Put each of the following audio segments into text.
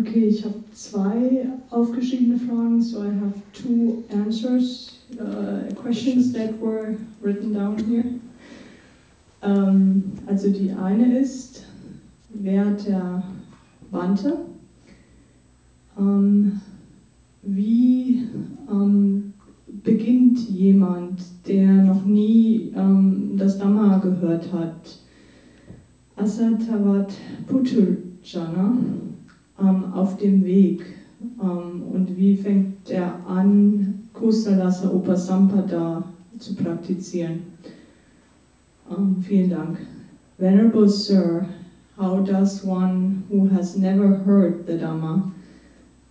Okay, ich habe zwei aufgeschriebene Fragen, so I have two answers, uh, questions that were written down here. Ähm, also die eine ist, wer der Bante, ähm, wie ähm, beginnt jemand, der noch nie das Dhamma gehört hat? Asatavat Putujana ähm, auf dem Weg. Ähm, und wie fängt er an, zu praktizieren? Ähm, vielen Dank. Venerable Sir, how does one who has never heard the Dhamma,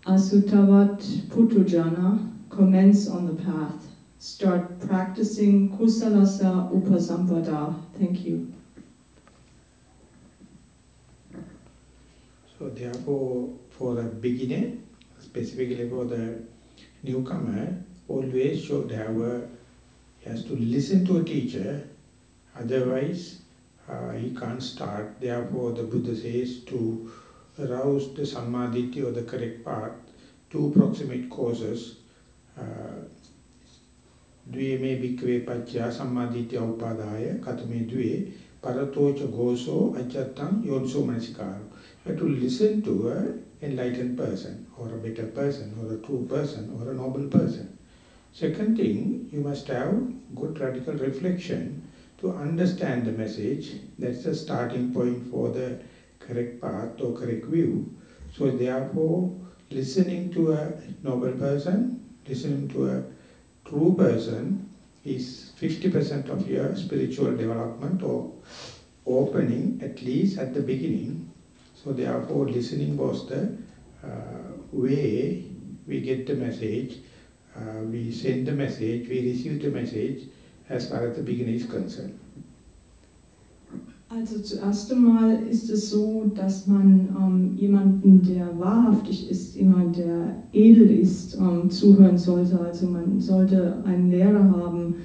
Asutavat Putujana, commence on the path, start practicing Kusalasa Upasampada? Thank you. So therefore, for the beginner, specifically for the newcomer, always should have a, he has to listen to a teacher, otherwise uh, he can't start. Therefore, the Buddha says to arouse the samadhi or the correct path, two proximate causes, द्वे bhikkhave pacchya sammaditya upadaya katame dve paratocha goso ajattam yonso manasikaro to listen to an enlightened person or a better person or a true person or a noble person. Second thing, you must have good radical reflection to understand the message. That's the starting point for the correct path or correct view. So therefore, listening to a noble person, listening to a true person is 50% of your spiritual development or opening, at least at the beginning. So therefore listening was the uh, way we get the message, uh, we send the message, we receive the message as far as the beginning is concerned. Also zuerst einmal ist es so, dass man ähm, jemanden, der wahrhaftig ist, jemand, der edel ist, ähm, zuhören sollte. Also man sollte einen Lehrer haben,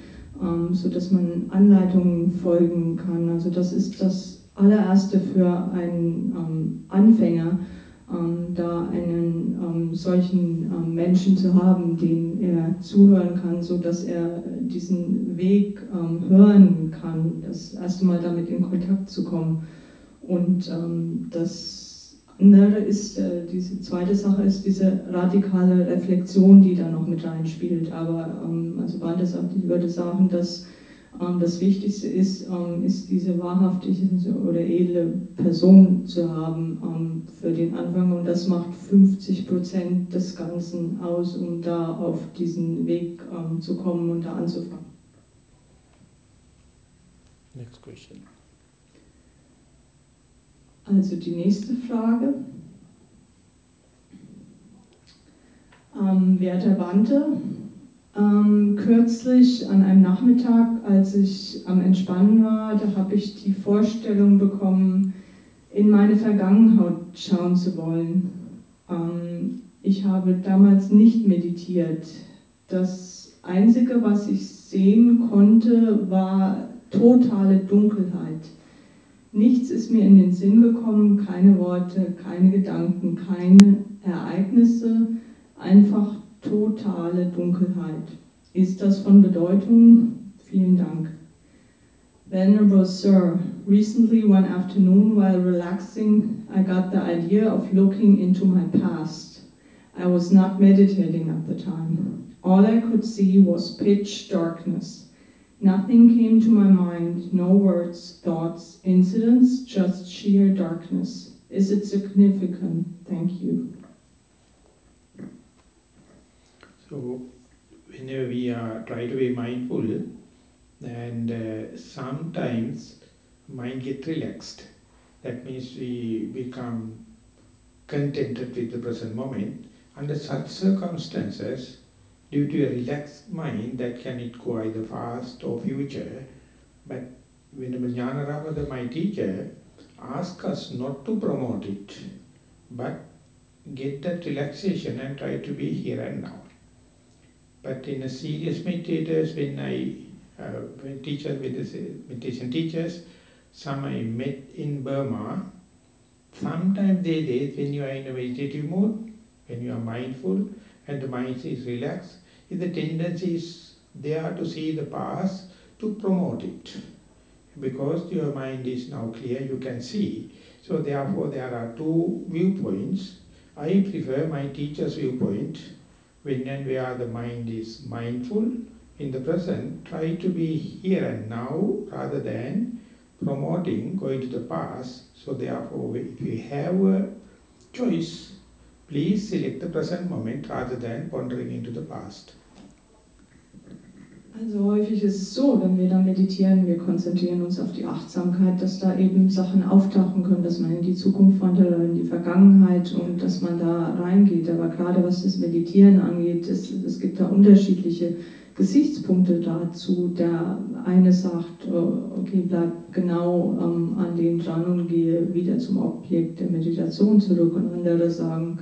ähm, sodass man Anleitungen folgen kann. Also das ist das allererste für einen ähm, Anfänger, ähm, da einen ähm, solchen ähm, Menschen zu haben, den er zuhören kann, so dass er diesen Weg ähm, hören kann, das erste Mal damit in Kontakt zu kommen. Und ähm, das andere ist, äh, diese zweite Sache ist diese radikale Reflexion, die da noch mit reinspielt. Aber also ich würde sagen, dass das Wichtigste ist, ähm, ist diese wahrhaftige oder edle Person zu haben ähm, für den Anfang und das macht 50 Prozent des Ganzen aus, um da auf diesen Weg zu kommen und da anzufangen. Next question. Also die nächste Frage. Ähm, werter Bante, ähm, kürzlich an einem Nachmittag, als ich am Entspannen war, da habe ich die Vorstellung bekommen, in meine Vergangenheit schauen zu wollen. Ähm, ich habe damals nicht meditiert. Das Einzige, was ich sehen konnte, war totale Dunkelheit. Nichts ist mir in den Sinn gekommen, keine Worte, keine Gedanken, keine Ereignisse, einfach totale Dunkelheit. Ist das von Bedeutung? Vielen Dank. Venerable Sir, recently one afternoon while relaxing, I got the idea of looking into my past. I was not meditating at the time. All I could see was pitch darkness. Nothing came to my mind, no words, thoughts, incidents, just sheer darkness. Is it significant? Thank you. So whenever we are try to be mindful, and uh, sometimes mind get relaxed. That means we become contented with the present moment. Under such circumstances, due to a relaxed mind, that can it go either fast or future. But when Jnanarama, my teacher, ask us not to promote it, but get that relaxation and try to be here and now. But in a serious meditators, when I, uh, when teachers with the meditation teachers, some I met in Burma, Sometimes there is when you are in a meditative mood, when you are mindful and the mind is relaxed, the tendency is there to see the past, to promote it. Because your mind is now clear, you can see. So therefore there are two viewpoints. I prefer my teacher's viewpoint, when and where the mind is mindful, in the present, try to be here and now rather than promoting going to the past. So therefore, if you have a choice, please select the present moment rather than pondering into the past. Also häufig ist es so, wenn wir dann meditieren, wir konzentrieren uns auf die Achtsamkeit, dass da eben Sachen auftauchen können, dass man in die Zukunft wandert oder in die Vergangenheit und dass man da reingeht. Aber gerade was das Meditieren angeht, es, es gibt da unterschiedliche Gesichtspunkte dazu. Der eine sagt, äh, okay, bleib genau ähm, an den dran und gehe wieder zum Objekt der Meditation zurück und andere sagen,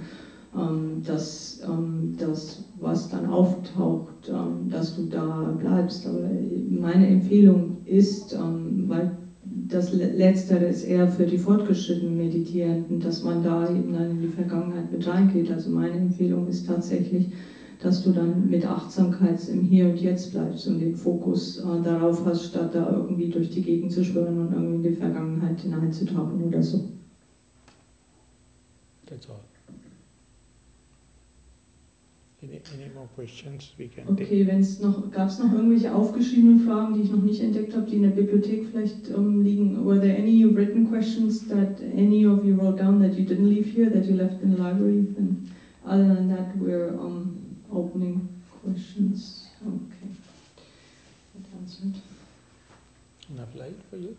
ähm, dass ähm, das, was dann auftaucht, ähm, dass du da bleibst. Aber meine Empfehlung ist, weil das Letztere ist eher für die fortgeschrittenen Meditierenden, dass man da eben dann in die Vergangenheit mit reingeht. Also meine Empfehlung ist tatsächlich, dass du dann mit Achtsamkeit im Hier und Jetzt bleibst und den Fokus äh, darauf hast, statt da irgendwie durch die Gegend zu schwören und irgendwie in die Vergangenheit hineinzutauchen oder so. That's all. Any, any more questions we can okay, wenn es noch, gab es noch irgendwelche aufgeschriebenen Fragen, die ich noch nicht entdeckt habe, die in der Bibliothek vielleicht um, liegen? Were there any written questions that any of you wrote down that you didn't leave here, that you left in the library? And other than that, we're um, opening questions. Okay, that answered. Enough light for you?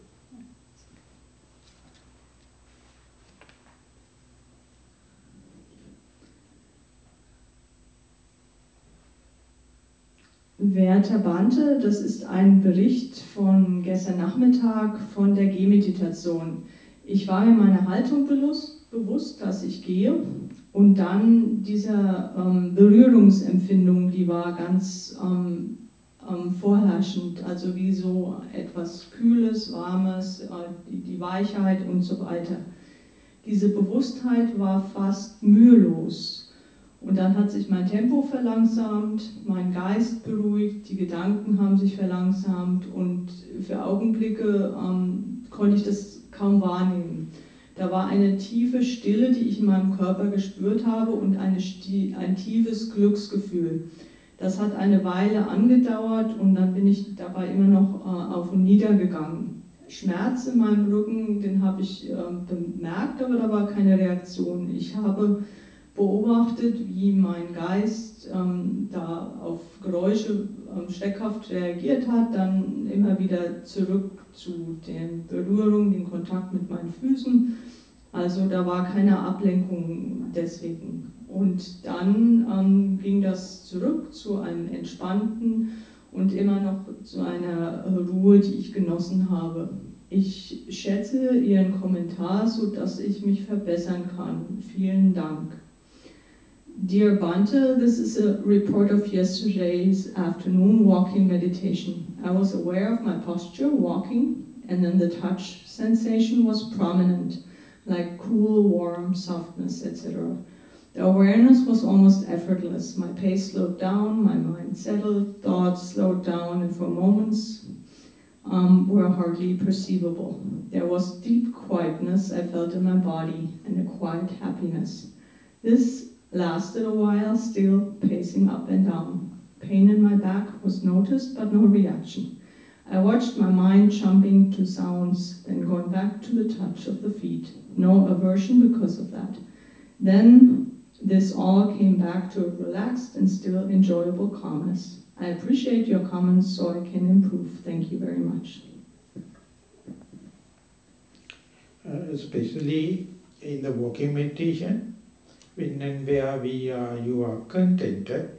Werter Bante, das ist ein Bericht von gestern Nachmittag von der Gehmeditation. Ich war mir meiner Haltung bewusst, dass ich gehe und dann diese ähm, Berührungsempfindung, die war ganz ähm, ähm, vorherrschend, also wie so etwas Kühles, Warmes, äh, die, die Weichheit und so weiter. Diese Bewusstheit war fast mühelos. Und dann hat sich mein Tempo verlangsamt, mein Geist beruhigt, die Gedanken haben sich verlangsamt und für Augenblicke ähm, konnte ich das kaum wahrnehmen. Da war eine tiefe Stille, die ich in meinem Körper gespürt habe und ein tiefes Glücksgefühl. Das hat eine Weile angedauert und dann bin ich dabei immer noch äh, auf und nieder gegangen. Schmerz in meinem Rücken, den habe ich äh, bemerkt, aber da war keine Reaktion. Ich habe beobachtet, wie mein Geist ähm, da auf Geräusche ähm, steckhaft reagiert hat, dann immer wieder zurück zu den Berührungen, den Kontakt mit meinen Füßen. Also da war keine Ablenkung deswegen. Und dann ähm, ging das zurück zu einem entspannten und immer noch zu einer Ruhe, die ich genossen habe. Ich schätze Ihren Kommentar, sodass ich mich verbessern kann. Vielen Dank. Dear Bhante, this is a report of yesterday's afternoon walking meditation. I was aware of my posture walking, and then the touch sensation was prominent, like cool, warm, softness, etc. The awareness was almost effortless. My pace slowed down, my mind settled, thoughts slowed down, and for moments um, were hardly perceivable. There was deep quietness I felt in my body and a quiet happiness. This lasted a while, still pacing up and down. Pain in my back was noticed, but no reaction. I watched my mind jumping to sounds, then going back to the touch of the feet. No aversion because of that. Then this all came back to a relaxed and still enjoyable calmness. I appreciate your comments so I can improve. Thank you very much. Uh, especially in the walking meditation, when and where we are, you are contented,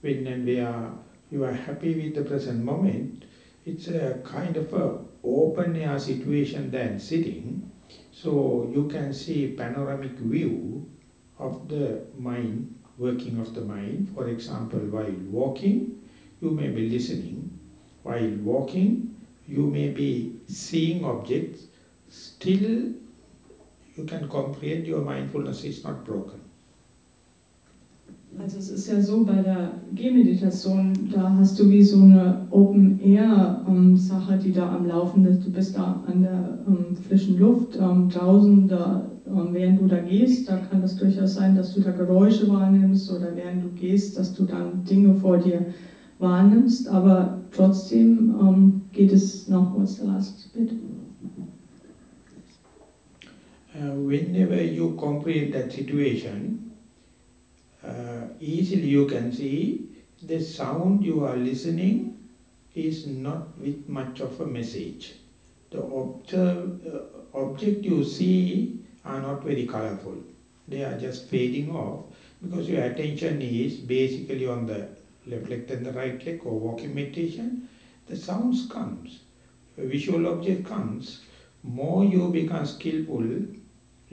when and where you are happy with the present moment, it's a kind of a open air situation than sitting. So you can see panoramic view of the mind, working of the mind. For example, while walking, you may be listening. While walking, you may be seeing objects. Still, you can comprehend your mindfulness is not broken. Also es ist ja so bei der Gehmeditation, da hast du wie so eine Open-Air-Sache, die da am Laufen ist. Du bist da an der ähm, frischen Luft ähm, draußen, da, ähm, während du da gehst, da kann es durchaus sein, dass du da Geräusche wahrnimmst oder während du gehst, dass du dann Dinge vor dir wahrnimmst, aber trotzdem ähm, geht es noch, what's the last bit? Uh, whenever you comprehend that situation, uh, easily you can see the sound you are listening is not with much of a message. The observe, uh, object you see are not very colorful. They are just fading off because your attention is basically on the left leg and the right leg or walking meditation. The sounds comes, visual object comes, more you become skillful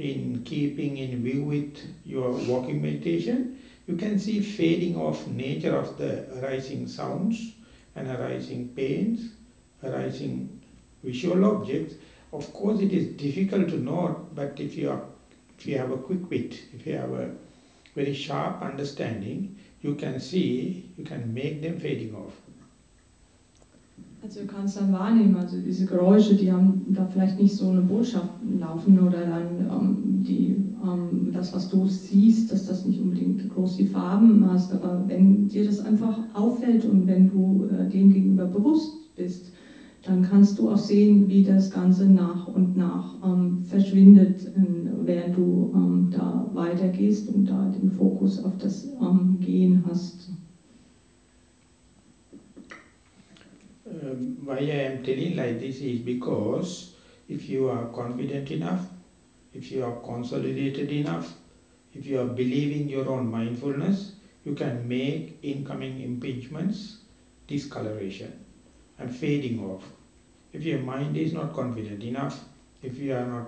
in keeping in view with your walking meditation, you can see fading of nature of the arising sounds and arising pains, arising visual objects. Of course, it is difficult to note, but if you, are, if you have a quick wit, if you have a very sharp understanding, you can see, you can make them fading off. Also du kannst dann wahrnehmen, also diese Geräusche, die haben da vielleicht nicht so eine Botschaft laufen oder dann ähm, die, ähm, das, was du siehst, dass das nicht unbedingt groß die Farben hast, aber wenn dir das einfach auffällt und wenn du äh, dem gegenüber bewusst bist, dann kannst du auch sehen, wie das Ganze nach und nach ähm, verschwindet, äh, während du ähm, da weitergehst und da den Fokus auf das ähm, Gehen hast. Um, why I am telling like this is because if you are confident enough, if you are consolidated enough, if you are believing your own mindfulness, you can make incoming impingements discoloration and fading off. If your mind is not confident enough, if you are not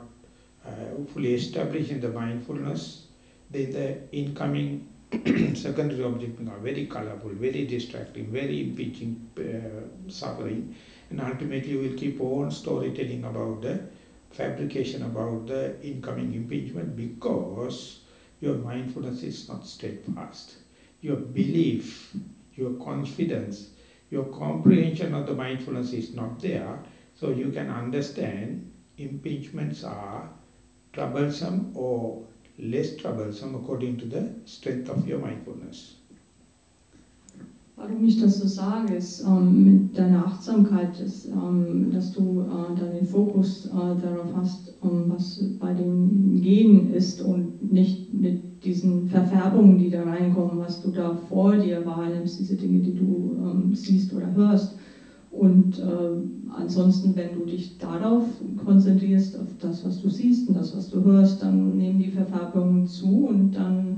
uh, fully established in the mindfulness, then the incoming secondary objects are very colorful, very distracting, very impinging, uh, suffering, and ultimately you will keep on storytelling about the fabrication about the incoming impingement because your mindfulness is not steadfast. Your belief, your confidence, your comprehension of the mindfulness is not there, so you can understand impingements are troublesome or less troublesome according to the strength of your mindfulness. Warum ich das so sage, ist ähm, mit deiner Achtsamkeit, ist, ähm, dass du äh, deinen Fokus äh, darauf hast, ähm, was bei dem Gehen ist und nicht mit diesen Verfärbungen, die da reinkommen, was du da vor dir wahrnimmst, diese Dinge, die du ähm, siehst oder hörst. Und äh, ansonsten, wenn du dich darauf konzentrierst, auf das, was du siehst und das, was du hörst, dann nehmen die Verfärbungen zu und dann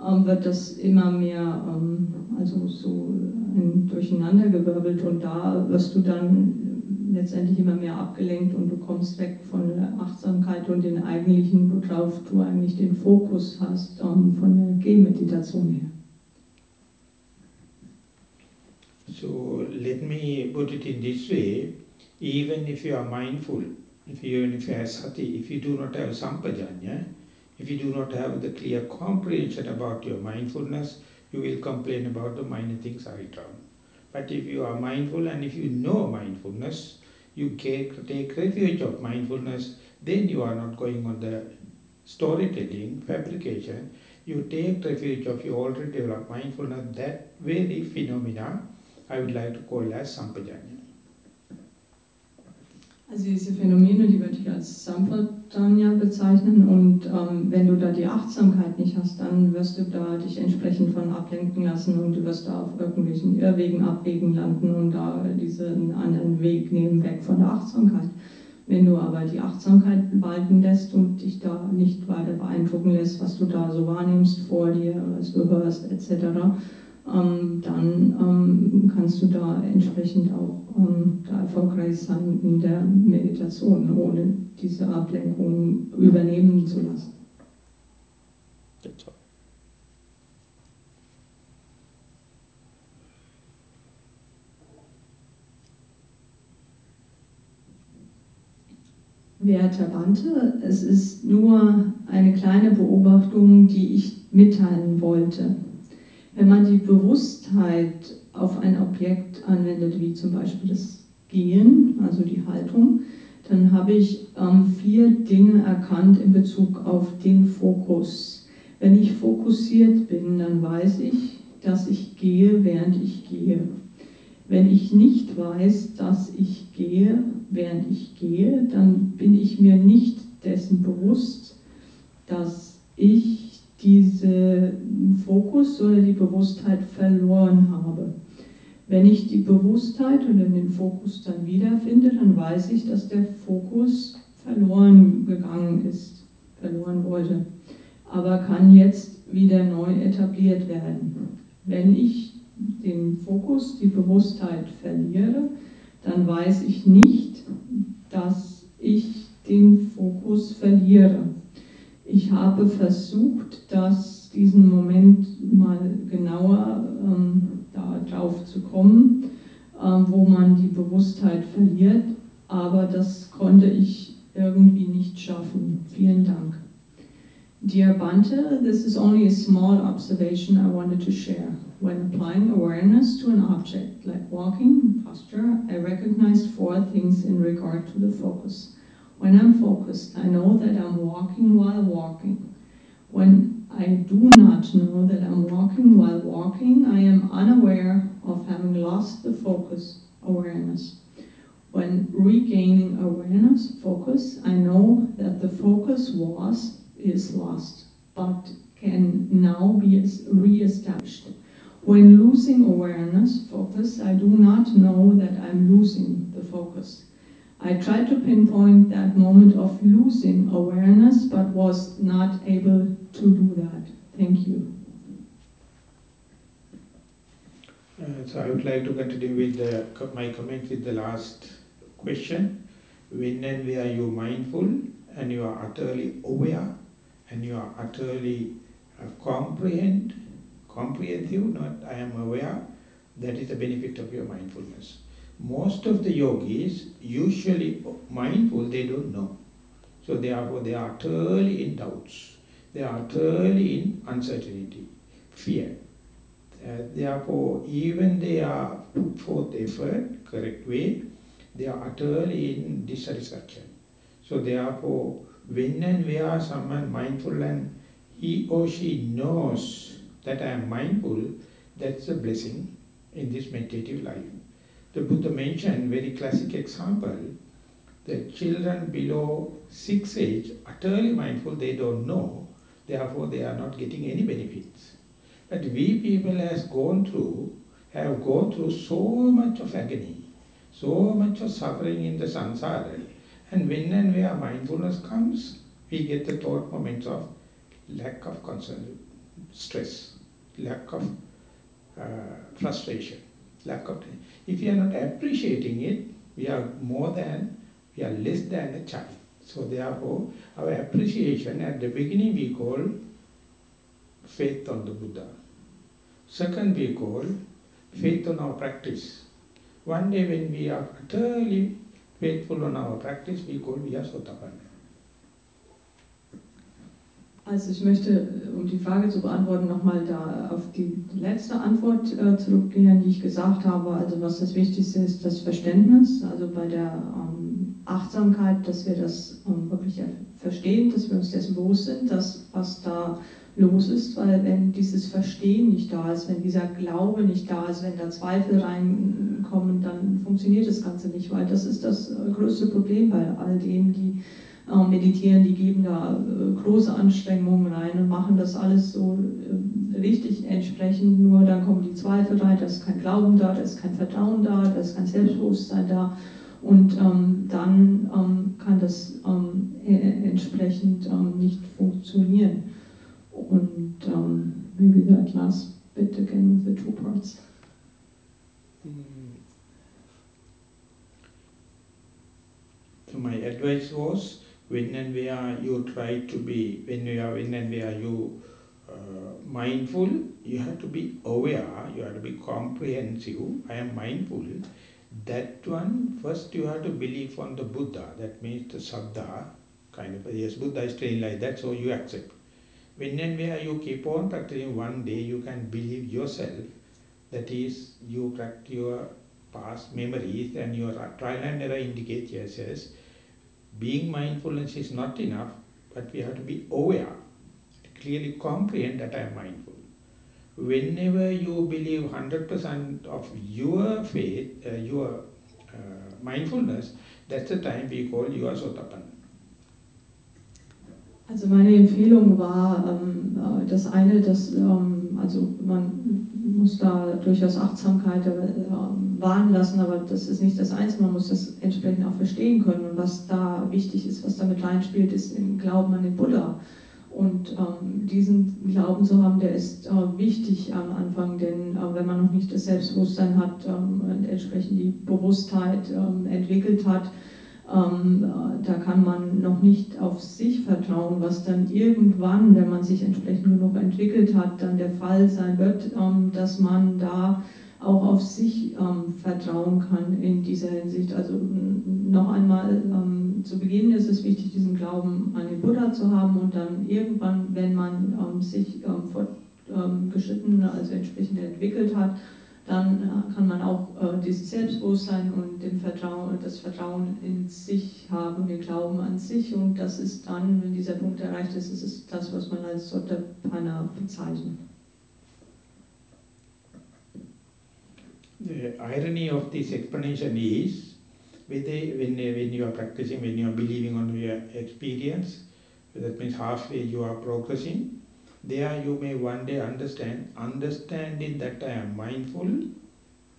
ähm, wird das immer mehr, ähm, also so ein Durcheinandergewirbelt und da wirst du dann letztendlich immer mehr abgelenkt und du kommst weg von der Achtsamkeit und den eigentlichen, worauf du eigentlich den Fokus hast, ähm, von der Gehmeditation her. So let me put it in this way, even if you are mindful, if you, even if you have sati, if you do not have sampajanya, if you do not have the clear comprehension about your mindfulness, you will complain about the minor things are wrong. But if you are mindful and if you know mindfulness, you take refuge of mindfulness, then you are not going on the storytelling, fabrication. You take refuge of your already developed mindfulness, that very phenomena I would like to call as Sampajanya. Also diese Phänomene, die würde ich als Sampajanya bezeichnen und ähm, wenn du da die Achtsamkeit nicht hast, dann wirst du da dich entsprechend von ablenken lassen und du wirst da auf irgendwelchen Irrwegen, Abwegen landen und da diesen anderen Weg nehmen, weg von der Achtsamkeit. Wenn du aber die Achtsamkeit walten lässt und dich da nicht weiter beeindrucken lässt, was du da so wahrnimmst vor dir, was du hörst etc., ähm, dann ähm, kannst du da entsprechend auch ähm, da erfolgreich sein in der Meditation, ohne diese Ablenkung übernehmen zu lassen. Werter Bante, es ist nur eine kleine Beobachtung, die ich mitteilen wollte. Wenn man die Bewusstheit auf ein Objekt anwendet, wie zum Beispiel das Gehen, also die Haltung, dann habe ich ähm, vier Dinge erkannt in Bezug auf den Fokus. Wenn ich fokussiert bin, dann weiß ich, dass ich gehe, während ich gehe. Wenn ich nicht weiß, dass ich gehe, während ich gehe, dann bin ich mir nicht dessen bewusst, dass ich diesen Fokus oder die Bewusstheit verloren habe. Wenn ich die Bewusstheit und den Fokus dann wiederfinde, dann weiß ich, dass der Fokus verloren gegangen ist, verloren wurde, aber kann jetzt wieder neu etabliert werden. Wenn ich den Fokus, die Bewusstheit verliere, dann weiß ich nicht, dass ich den Fokus verliere. Ich habe versucht, dass diesen Moment mal genauer ähm, darauf zu kommen, ähm, wo man die Bewusstheit verliert, aber das konnte ich irgendwie nicht schaffen. Vielen Dank. Dear Bante, this is only a small observation I wanted to share. When applying awareness to an object, like walking, posture, I recognized four things in regard to the focus. When I'm focused, I know that I'm walking while walking. When I do not know that I'm walking while walking, I am unaware of having lost the focus, awareness. When regaining awareness, focus, I know that the focus was, is lost, but can now be re-established. When losing awareness, focus, I do not know that I'm losing the focus. I tried to pinpoint that moment of losing awareness, but was not able to do that. Thank you. Uh, so I would like to continue with the, my comment with the last question. When and where you mindful and you are utterly aware and you are utterly uh, comprehend comprehensive, not I am aware, that is the benefit of your mindfulness. Most of the yogis, usually mindful, they don't know. So therefore they are utterly in doubts. They are utterly in uncertainty, fear. Uh, therefore, even they are put forth effort, correct way, they are utterly in dissatisfaction. So therefore, when and where someone mindful and he or she knows that I am mindful, that's a blessing in this meditative life. The Buddha mentioned very classic example, the children below six age, utterly mindful, they don't know, therefore they are not getting any benefits. But we people has gone through, have gone through so much of agony, so much of suffering in the samsara, and when and where mindfulness comes, we get the thought moments of lack of concern, stress lack of uh, frustration, lack of... If you are not appreciating it, we are more than, we are less than a child. So therefore, our appreciation at the beginning we call faith on the Buddha. Second we call faith on our practice. One day when we are utterly faithful on our practice, we call we are Sotapanna. Also ich möchte, um die Frage zu beantworten, nochmal da auf die letzte Antwort äh, zurückgehen, die ich gesagt habe. Also was das Wichtigste ist, das Verständnis. Also bei der ähm, Achtsamkeit, dass wir das ähm, wirklich verstehen, dass wir uns dessen bewusst sind, dass was da los ist, weil wenn dieses Verstehen nicht da ist, wenn dieser Glaube nicht da ist, wenn da Zweifel reinkommen, dann funktioniert das Ganze nicht, weil das ist das äh, größte Problem bei all denen, die äh, meditieren, die geben da äh, große Anstrengungen rein und machen das alles so äh, richtig entsprechend, nur dann kommen die Zweifel rein, da ist kein Glauben da, da ist kein Vertrauen da, da ist kein Selbstbewusstsein da und ähm, dann ähm, kann das ähm, e entsprechend ähm, nicht funktionieren. Und ähm, maybe that last bit again with the two parts. So my advice was when and where you try to be, when you are, when and where you uh, mindful, you have to be aware, you have to be comprehensive, I am mindful, That one, first you have to believe on the Buddha, that means the Saddha, kind of, yes, Buddha is trained like that, so you accept. When and where you keep on practicing, one day you can believe yourself, that is, you practice your past memories and your trial and error indicates, yes, yes, being mindfulness is not enough, but we have to be aware, clearly comprehend that I am mindful. Whenever you believe 100% of your faith, uh, your uh, mindfulness, that's the time we call you are Sotapanna. Also meine Empfehlung war ähm, äh, das eine, dass ähm, also man muss da durchaus Achtsamkeit äh, wahren lassen, aber das ist nicht das Einzige, man muss das entsprechend auch verstehen können. Und was da wichtig ist, was damit reinspielt, ist im Glauben an den Buddha. Und ähm, diesen Glauben zu haben, der ist äh, wichtig am Anfang, denn äh, wenn man noch nicht das Selbstbewusstsein hat ähm, und entsprechend die Bewusstheit ähm, entwickelt hat, da kann man noch nicht auf sich vertrauen, was dann irgendwann, wenn man sich entsprechend genug entwickelt hat, dann der Fall sein wird, ähm, dass man da auch auf sich ähm, vertrauen kann in dieser Hinsicht. Also noch einmal, zu Beginn ist es wichtig, diesen Glauben an den Buddha zu haben und dann irgendwann, wenn man sich fortgeschritten, also entsprechend entwickelt hat, dann äh, kann man auch äh, dieses Selbstbewusstsein und den Vertrauen, das Vertrauen in sich haben, den Glauben an sich. Und das ist dann, wenn dieser Punkt erreicht ist, ist das, was man als Sottapana bezeichnet. The irony of this explanation is, when, when you are practicing, when you are believing on your experience, that means halfway you are progressing, There you may one day understand, understanding that I am mindful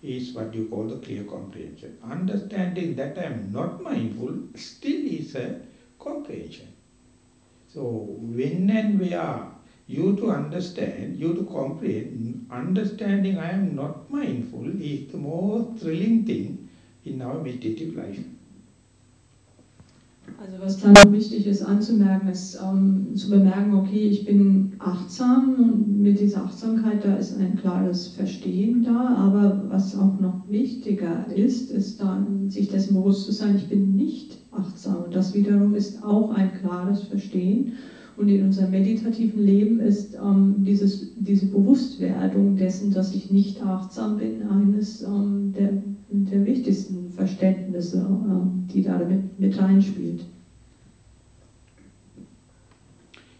is what you call the clear comprehension. Understanding that I am not mindful still is a comprehension. So when and where you to understand, you to comprehend, understanding I am not mindful is the most thrilling thing in our meditative life. Also was dann noch wichtig ist anzumerken, ist ähm, zu bemerken, okay, ich bin achtsam und mit dieser Achtsamkeit, da ist ein klares Verstehen da, aber was auch noch wichtiger ist, ist dann sich dessen bewusst zu sein, ich bin nicht achtsam und das wiederum ist auch ein klares Verstehen. Und in unserem meditativen Leben ist ähm, dieses, diese Bewusstwerdung dessen, dass ich nicht achtsam bin, eines ähm, der, der wichtigsten Verständnisse, ähm, die da mit, mit reinspielt.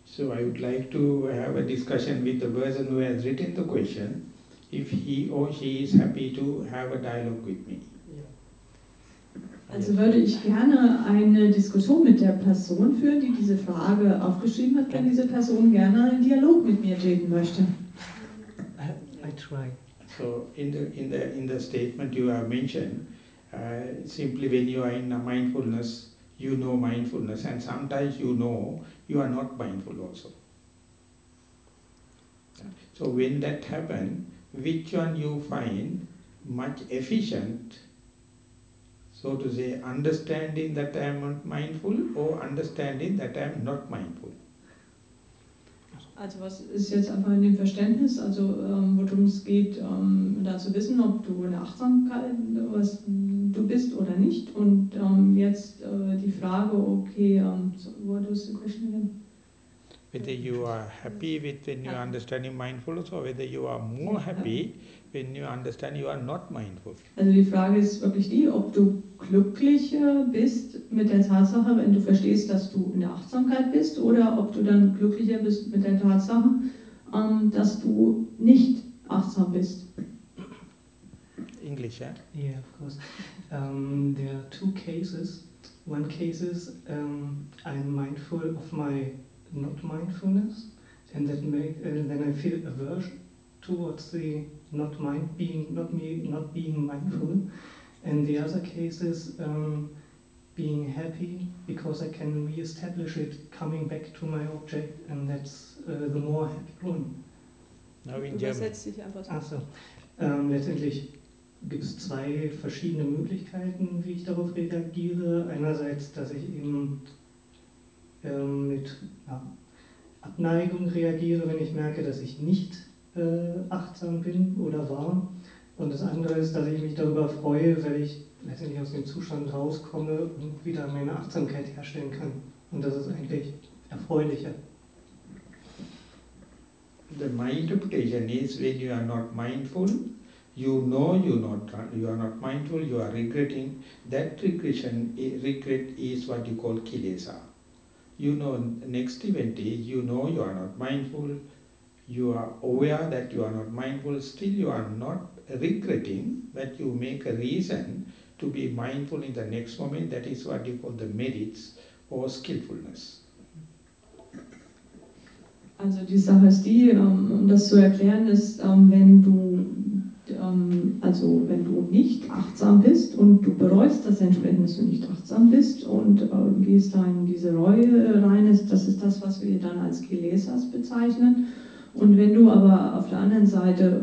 So I would like to have a discussion with the person who has written the question, if he or she is happy to have a dialogue with me. Also würde ich gerne eine Diskussion mit der Person führen, die diese Frage aufgeschrieben hat, wenn diese Person gerne einen Dialog mit mir treten möchte. I try. So in the in the in the statement you have mentioned, uh, simply when you are in a mindfulness, you know mindfulness, and sometimes you know you are not mindful also. So when that happens, which one you find much efficient so to say, understanding that I am not mindful or understanding that I am not mindful. Also was ist jetzt einfach in dem Verständnis, also ähm, worum es geht, ähm, da zu wissen, ob du in Achtsamkeit was du bist oder nicht. Und ähm, jetzt äh, die Frage, okay, um, so what was the question again? Whether you are happy with when you are understanding mindfulness or whether you are more happy when you understand you are not mindful. Also die Frage ist wirklich die, ob du glücklicher bist mit der Tatsache, wenn du verstehst, dass du in der Achtsamkeit bist, oder ob du dann glücklicher bist mit der Tatsache, ähm, dass du nicht achtsam bist. English, yeah? Yeah, of course. Um, there are two cases. One case is um, I'm mindful of my not mindfulness, and that make, uh, then I feel aversion towards the not mind being not me not being mindful, and the other case is um, being happy because I can re-establish it, coming back to my object, and that's uh, the more happy one. Now in German. Achso. Ähm, letztendlich gibt es zwei verschiedene Möglichkeiten, wie ich darauf reagiere. Einerseits, dass ich eben mit ja, Abneigung reagiere, wenn ich merke, dass ich nicht äh, achtsam bin oder war. Und das andere ist, dass ich mich darüber freue, wenn ich letztendlich aus dem Zustand rauskomme und wieder meine Achtsamkeit herstellen kann. Und das ist eigentlich erfreulicher. The my interpretation is when you are not mindful, you know you not you are not mindful, you are regretting. That regression, regret is what you call kilesa. You know next event is you know you are not mindful, you are aware that you are not mindful, still you are not regretting that you make a reason to be mindful in the next moment. That is what you call the merits or skillfulness. Also die Sache ist die, ähm, um das zu erklären, ist, ähm, wenn du also wenn du nicht achtsam bist und du bereust das entsprechend, dass du nicht achtsam bist und gehst da in diese Reue rein, das ist das, was wir dann als Kilesas bezeichnen. Und wenn du aber auf der anderen Seite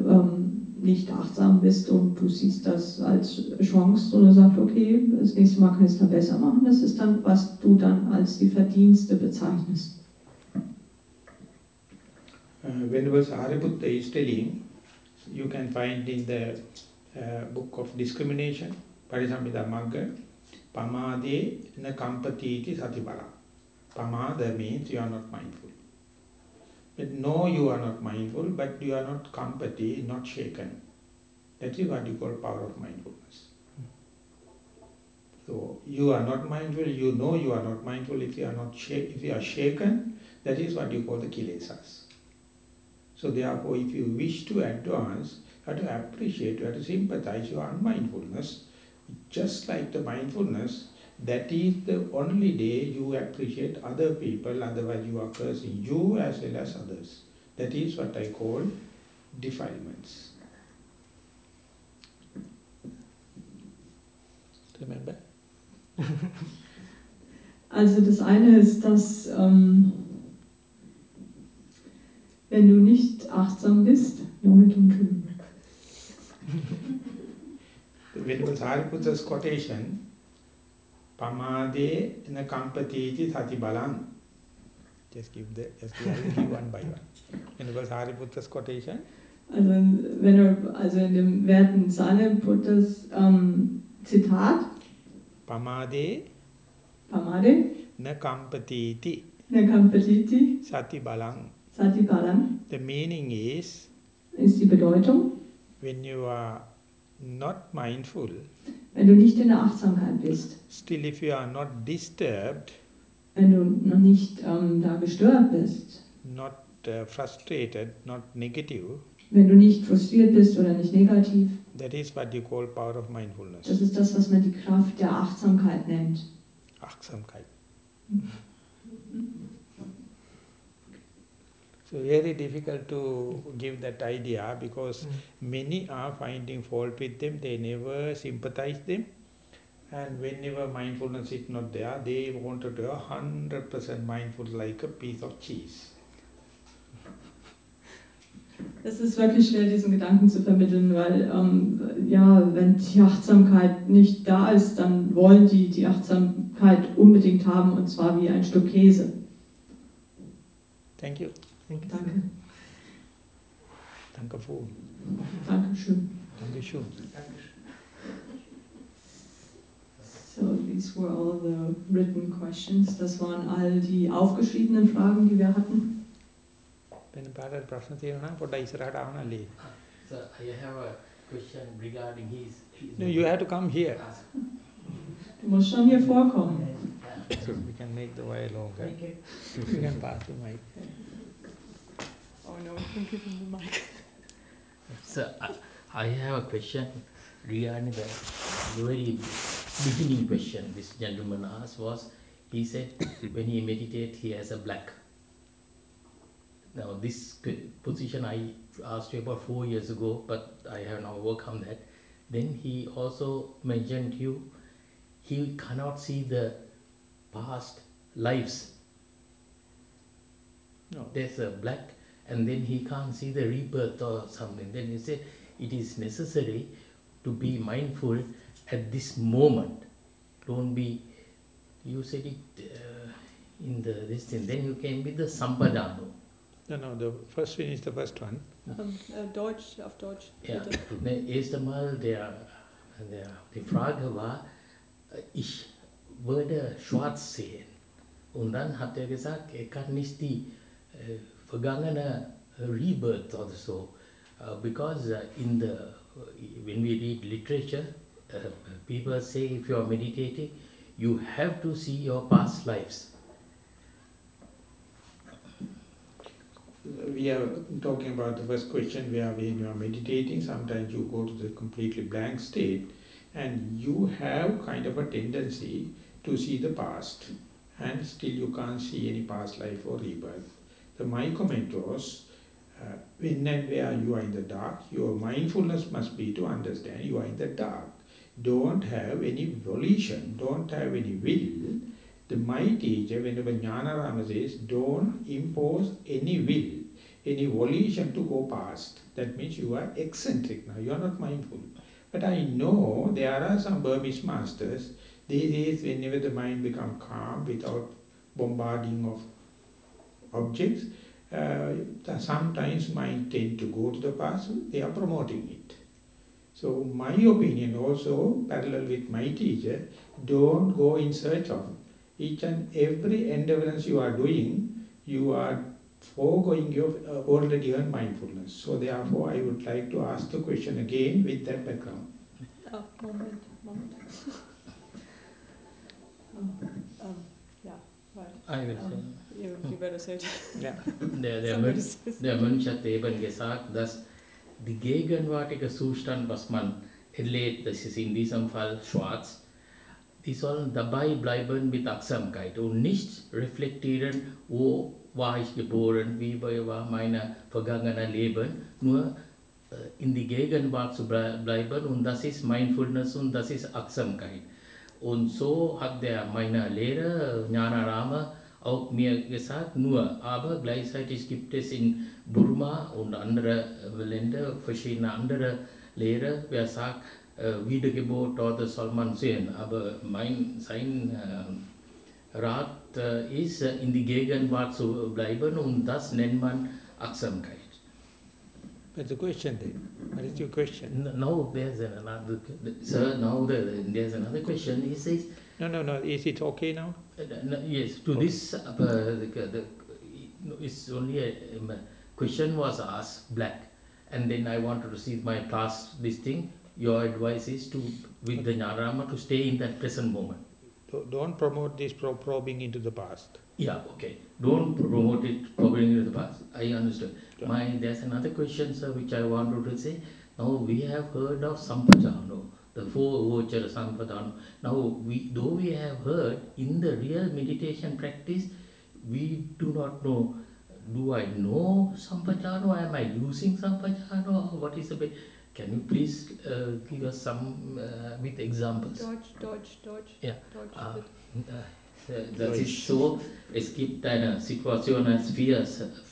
nicht achtsam bist und du siehst das als Chance und du sagst, okay, das nächste Mal kann ich es dann besser machen, das ist dann, was du dann als die Verdienste bezeichnest. Uh, Venerable Sariputta is telling, you can find in the uh, book of discrimination, Patisambhida Magga, Pamade na kampati iti satipala. Pamada means you are not mindful. But no, you are not mindful, but you are not kampati, not shaken. That is what you call power of mindfulness. So you are not mindful, you know you are not mindful. If you are not if you are shaken, that is what you call the kilesas. So therefore, if you wish to advance, you have to appreciate, you have to sympathize your unmindfulness. Just like the mindfulness, that is the only day you appreciate other people, otherwise you are cursing you as well as others. That is what I call defilements. Remember? Also das eine ist, dass ähm, wenn du nicht achtsam bist, Lloyd und Kuhn. Venerable Sariputa's quotation, Pamade Nakampatiti Sati Balan. Just give the just give, one by one. Venerable Sariputa's quotation. Also, wenn er, also in dem werten Sariputa's ähm, Zitat. Pamade. Pamade. Nakampatiti. Nakampatiti. Sati Balan. Satipalam. The meaning is, ist die Bedeutung, when you are not mindful, wenn du nicht in der Achtsamkeit bist, still if you are not disturbed, wenn du noch nicht ähm, da gestört bist, not uh, frustrated, not negative, wenn du nicht frustriert bist oder nicht negativ, that is what you call power of mindfulness. Das ist das, was man die Kraft der Achtsamkeit nennt. Achtsamkeit. So very difficult to give that idea because mm. many are finding fault with them, they never sympathize them. And whenever mindfulness is not there, they want to do 100% mindful like a piece of cheese. Es ist wirklich schwer, diesen Gedanken zu vermitteln, weil ähm, ja, wenn die Achtsamkeit nicht da ist, dann wollen die die Achtsamkeit unbedingt haben und zwar wie ein Stück Käse. Thank you. Danke. Danke. Danke vor. Dankeschön. Dankeschön. So, these were all the written questions. Das waren all die aufgeschriebenen Fragen, die wir hatten. Wenn ein paar Fragen sind, oder gerade halt auch noch leben. Ah, so, I have a question regarding his. his no, you have to come here. Ah, du musst schon hier vorkommen. so we can make the way longer. We can pass the mic. Oh no, can give him the mic. So I, I have a question regarding the very beginning question this gentleman asked was, he said when he meditates he has a black. Now this position I asked you about four years ago, but I have now worked on that. Then he also mentioned you, he cannot see the past lives. No. There's a black and then he can't see the rebirth or something. Then he said it is necessary to be mindful at this moment. Don't be, you said it uh, in the this thing. Then you can be the sampadano. No, no, the first one is the first one. Um, äh, Deutsch, auf Deutsch. Ja, bitte. ne, erst einmal der, der, die Frage war, äh, ich würde schwarz sehen. Und dann hat er gesagt, er kann nicht die äh, vergangene Rebirth oder so. Uh, because uh, in the, when we read literature, uh, people say if you are meditating, you have to see your past lives. We are talking about the first question where when you are meditating, sometimes you go to the completely blank state and you have kind of a tendency to see the past and still you can't see any past life or rebirth. The my comment was, uh, when and where you are in the dark, your mindfulness must be to understand you are in the dark. Don't have any volition, don't have any will. The my teacher, whenever Jnanarama says, don't impose any will, any volition to go past. That means you are eccentric now, you are not mindful. But I know there are some Burmese masters, they say whenever the mind become calm without bombarding of objects, uh, sometimes might tend to go to the past, they are promoting it. So my opinion also, parallel with my teacher, don't go in search of each and every endeavors you are doing, you are foregoing your uh, already earned mindfulness. So therefore I would like to ask the question again with that background. Ah, Moment, Moment. um, yeah, right. I will Um, say it. Yeah. Der, der, Mönch, der Mönch hat eben gesagt, dass die gegenwärtige Zustand, was man erlebt, das ist in diesem Fall schwarz, die sollen dabei bleiben mit Achtsamkeit und nicht reflektieren, wo war ich geboren, wie war mein vergangenes Leben, nur äh, in die Gegenwart zu bleiben und das ist Mindfulness und das ist Achtsamkeit. Und so hat der meine Lehrer Jnana Rama auch mir gesagt, nur, aber gleichzeitig gibt es in Burma und andere Länder verschiedene andere Lehrer, wer sagt, äh, Wiedergeburt dort soll man sehen. Aber mein, sein äh, Rat äh, ist, in die Gegenwart zu bleiben und das nennt man Achtsamkeit. But the question then, what is your question? Now there's another, sir, now the, there's another question. He says, No, no, no, is it okay now? Uh, no, yes, to this, uh, the, the, no, it's only a um, question was asked, black, and then I want to receive my past this thing. Your advice is to, with the Jnanarama, to stay in that present moment. Do- Don't promote this pro probing into the past. Yeah, okay. Don't promote it, probing into the past. I understood. My, there's another question, sir, which I wanted to say. Now, we have heard of Sampajano, the four voucher Sampajano. Now, we, though we have heard, in the real meditation practice, we do not know, do I know Sampajano? Am I using Sampajano? What is the way? Can you please uh, give us some uh, with examples? Deutsch, Deutsch, Deutsch. Ja. Deutsch, Ah, bitte. äh, Das ist so, es gibt eine Situation as vier,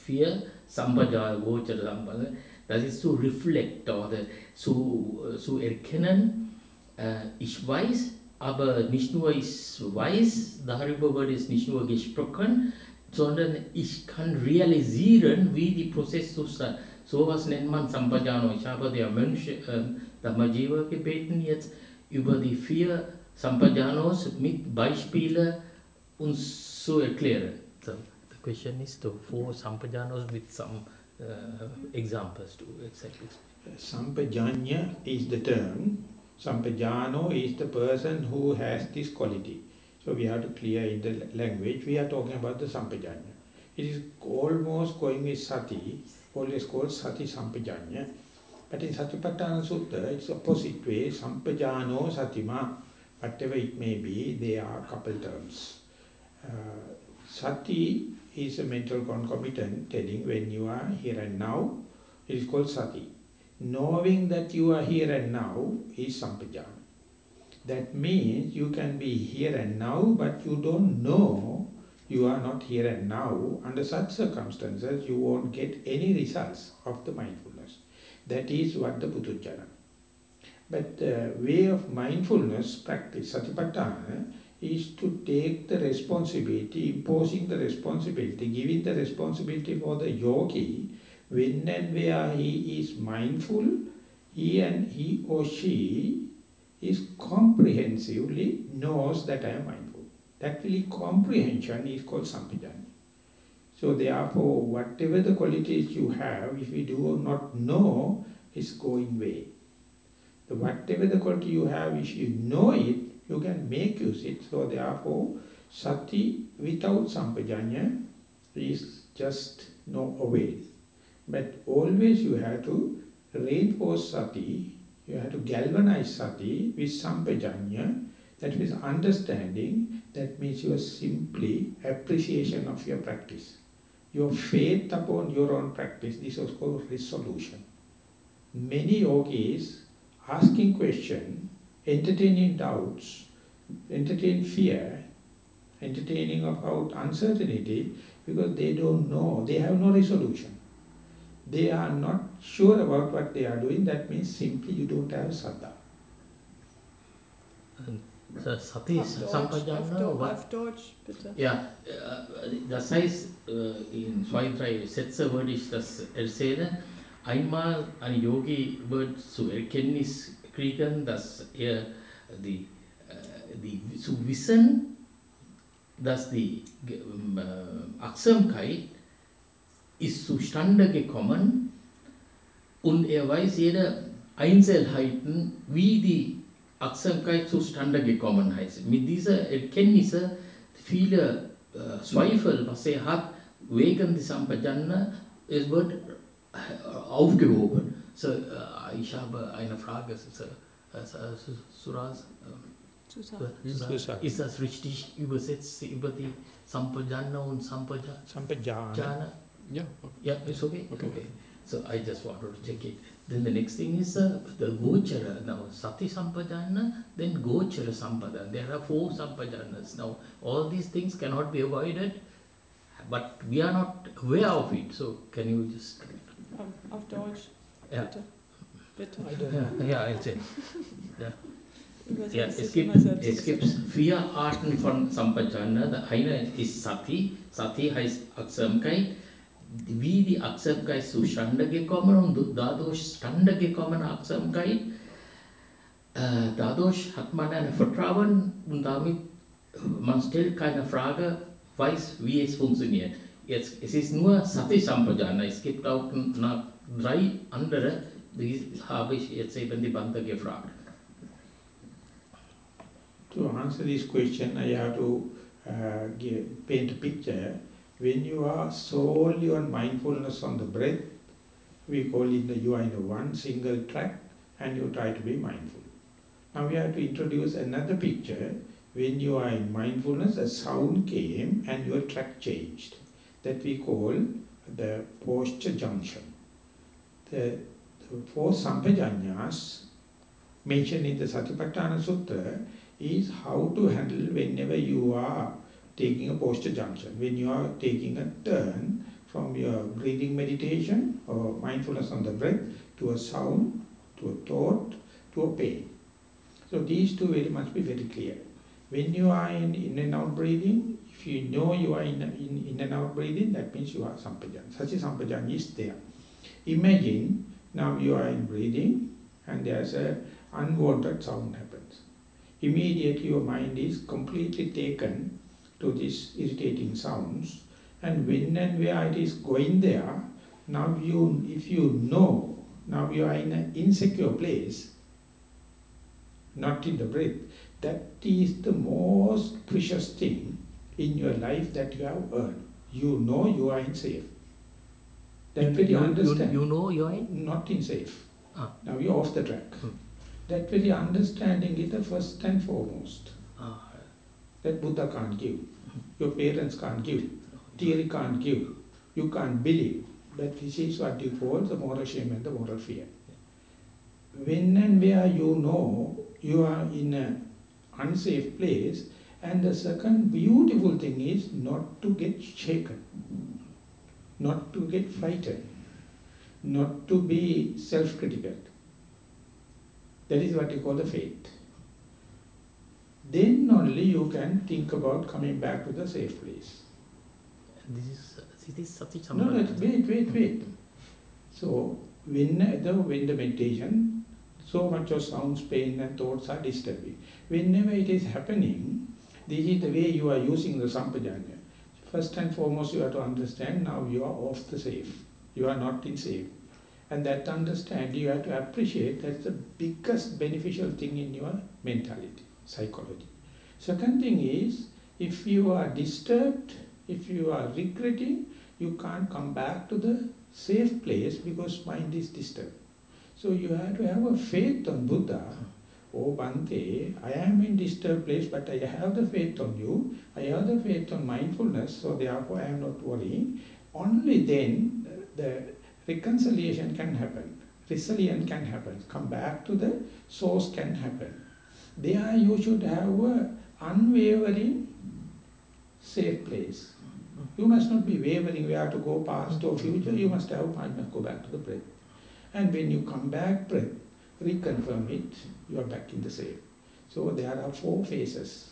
vier Sampajal, Vocher Sampajal, das ist zu reflect oder zu, zu erkennen, äh, ich weiß, aber nicht nur ich weiß, darüber wird es nicht nur gesprochen, sondern ich kann realisieren, wie die Prozesszustand, sowas nennt man Sampajano. Ich habe der Mönch äh, Dhammajiva gebeten, jetzt über die vier Sampajanos mit Beispielen uns zu erklären. So, the question is to four Sampajanos with some uh, examples to exactly explain. Sampajanya is the term. Sampajano is the person who has this quality. So we have to clear in the language. We are talking about the Sampajanya. It is almost going with Sati, always called Sati Sampajanya. But in Satipatthana Sutta, it's opposite way, Sampajano Satima. Whatever it may be, they are couple terms. Uh, sati is a mental concomitant telling when you are here and now, it is called Sati. Knowing that you are here and now is Sampajana. That means you can be here and now, but you don't know you are not here and now. Under such circumstances, you won't get any results of the mindfulness. That is what the Puthujjana. But the way of mindfulness practice, Satipatthana, is to take the responsibility, imposing the responsibility, giving the responsibility for the yogi, when and where he is mindful, he and he or she is comprehensively knows that I am mindful. That really comprehension is called sampajanya. So therefore, whatever the qualities you have, if you do not know, is going away. So whatever the quality you have, if you know it, you can make use it. So therefore, sati without sampajanya is just no avail. But always you have to reinforce sati, you have to galvanize sati with sampajanya, means understanding, that means your simply appreciation of your practice. Your faith upon your own practice, this is called resolution. Many yogis asking question, entertaining doubts, entertain fear, entertaining about uncertainty, because they don't know, they have no resolution. They are not sure about what they are doing, that means simply you don't have. So, Sati Sampajana, auf Deutsch, bitte. Ja, das heißt, in zwei, drei Sätze würde ich das erzählen. Einmal ein Yogi wird zur Erkenntnis kriegen, dass er die, äh, die zu wissen, dass die ähm, äh, Achtsamkeit ist zustande gekommen und er weiß jede Einzelheiten, wie die Achtsamkeit zustande gekommen ist. Mit dieser Erkenntnis viele äh, Zweifel, was er hat, wegen des Sampajana, es wird äh, aufgehoben. So, äh, ich habe eine Frage, so, äh, Su- Suras, Susa. ist das richtig übersetzt über die Sampajana und Sampajana? Sampajana. Yeah. Yeah, it's okay. Okay. So I just wanted to check it. Then the next thing is uh, the Gochara. Now Sati Sampadana, then Gochara Sampadana. There are four Sampajanas. Now all these things cannot be avoided, but we are not aware of it. So can you just Um, auf Deutsch, Ja. bitte. Bitte. yeah, yeah I'll say. Ja, Übersetzt es sich gibt, immer selbst. es gibt vier Arten von Sampajana. Der eine ist Sati. Sati heißt Achtsamkeit. Gekommen und dadurch zustande gekommene Achtsamkeit, äh, dadurch hat man ein Vertrauen und damit, äh, man stellt keine Frage, weiß, wie es funktioniert. Jetzt, es ist nur Sati Sampajana. Es gibt auch noch drei andere, die habe ich jetzt eben die Bande gefragt. To answer this question, I have to uh, give, paint a picture. When you are solely on mindfulness on the breath, we call it the you are in one single track and you try to be mindful. Now we have to introduce another picture. When you are in mindfulness, a sound came and your track changed. That we call the posture junction. The, the four sampajanyas mentioned in the Satipatthana Sutta is how to handle whenever you are taking a posture junction. When you are taking a turn from your breathing meditation or mindfulness on the breath to a sound, to a thought, to a pain. So these two very must be very clear. When you are in in and out breathing, if you know you are in, in, in and out breathing, that means you are sampajanya. Such a sampajanya is there. Imagine now you are in breathing and there's a unwanted sound happens. Immediately your mind is completely taken to these irritating sounds and when and where it is going there, now you, if you know, now you are in an insecure place, not in the breath, that is the most precious thing in your life that you have earned. You know you are in safe. That you, very you, understand. you know you're in? Not in safe. Ah. Now you're off the track. Hmm. That very understanding is the first and foremost. Ah, That Buddha can't give. Your parents can't give. Theory can't give. You can't believe. But this is what you call the moral shame and the moral fear. When and where you know you are in an unsafe place, and the second beautiful thing is not to get shaken, not to get frightened, not to be self-critical. That is what you call the faith. Then only you can think about coming back to the safe place. This is this is Sati No, no, wait, wait, wait. So when the when the meditation, so much of sounds, pain and thoughts are disturbing. Whenever it is happening, this is the way you are using the sampajanya. First and foremost, you have to understand now you are off the safe. You are not in safe. And that understand, you have to appreciate that's the biggest beneficial thing in your mentality, psychology. Second thing is, if you are disturbed, if you are regretting, you can't come back to the safe place because mind is disturbed. So you have to have a faith on Buddha. Oh Bhante, I am in disturbed place, but I have the faith on you. I have the faith on mindfulness, so therefore I am not worrying. Only then the reconciliation can happen, resilience can happen, come back to the source can happen. There you should have a unwavering safe place. You must not be wavering where to go past or future, you must have, I must go back to the breath. And when you come back breath, reconfirm it, you are back in the safe. So there are four phases.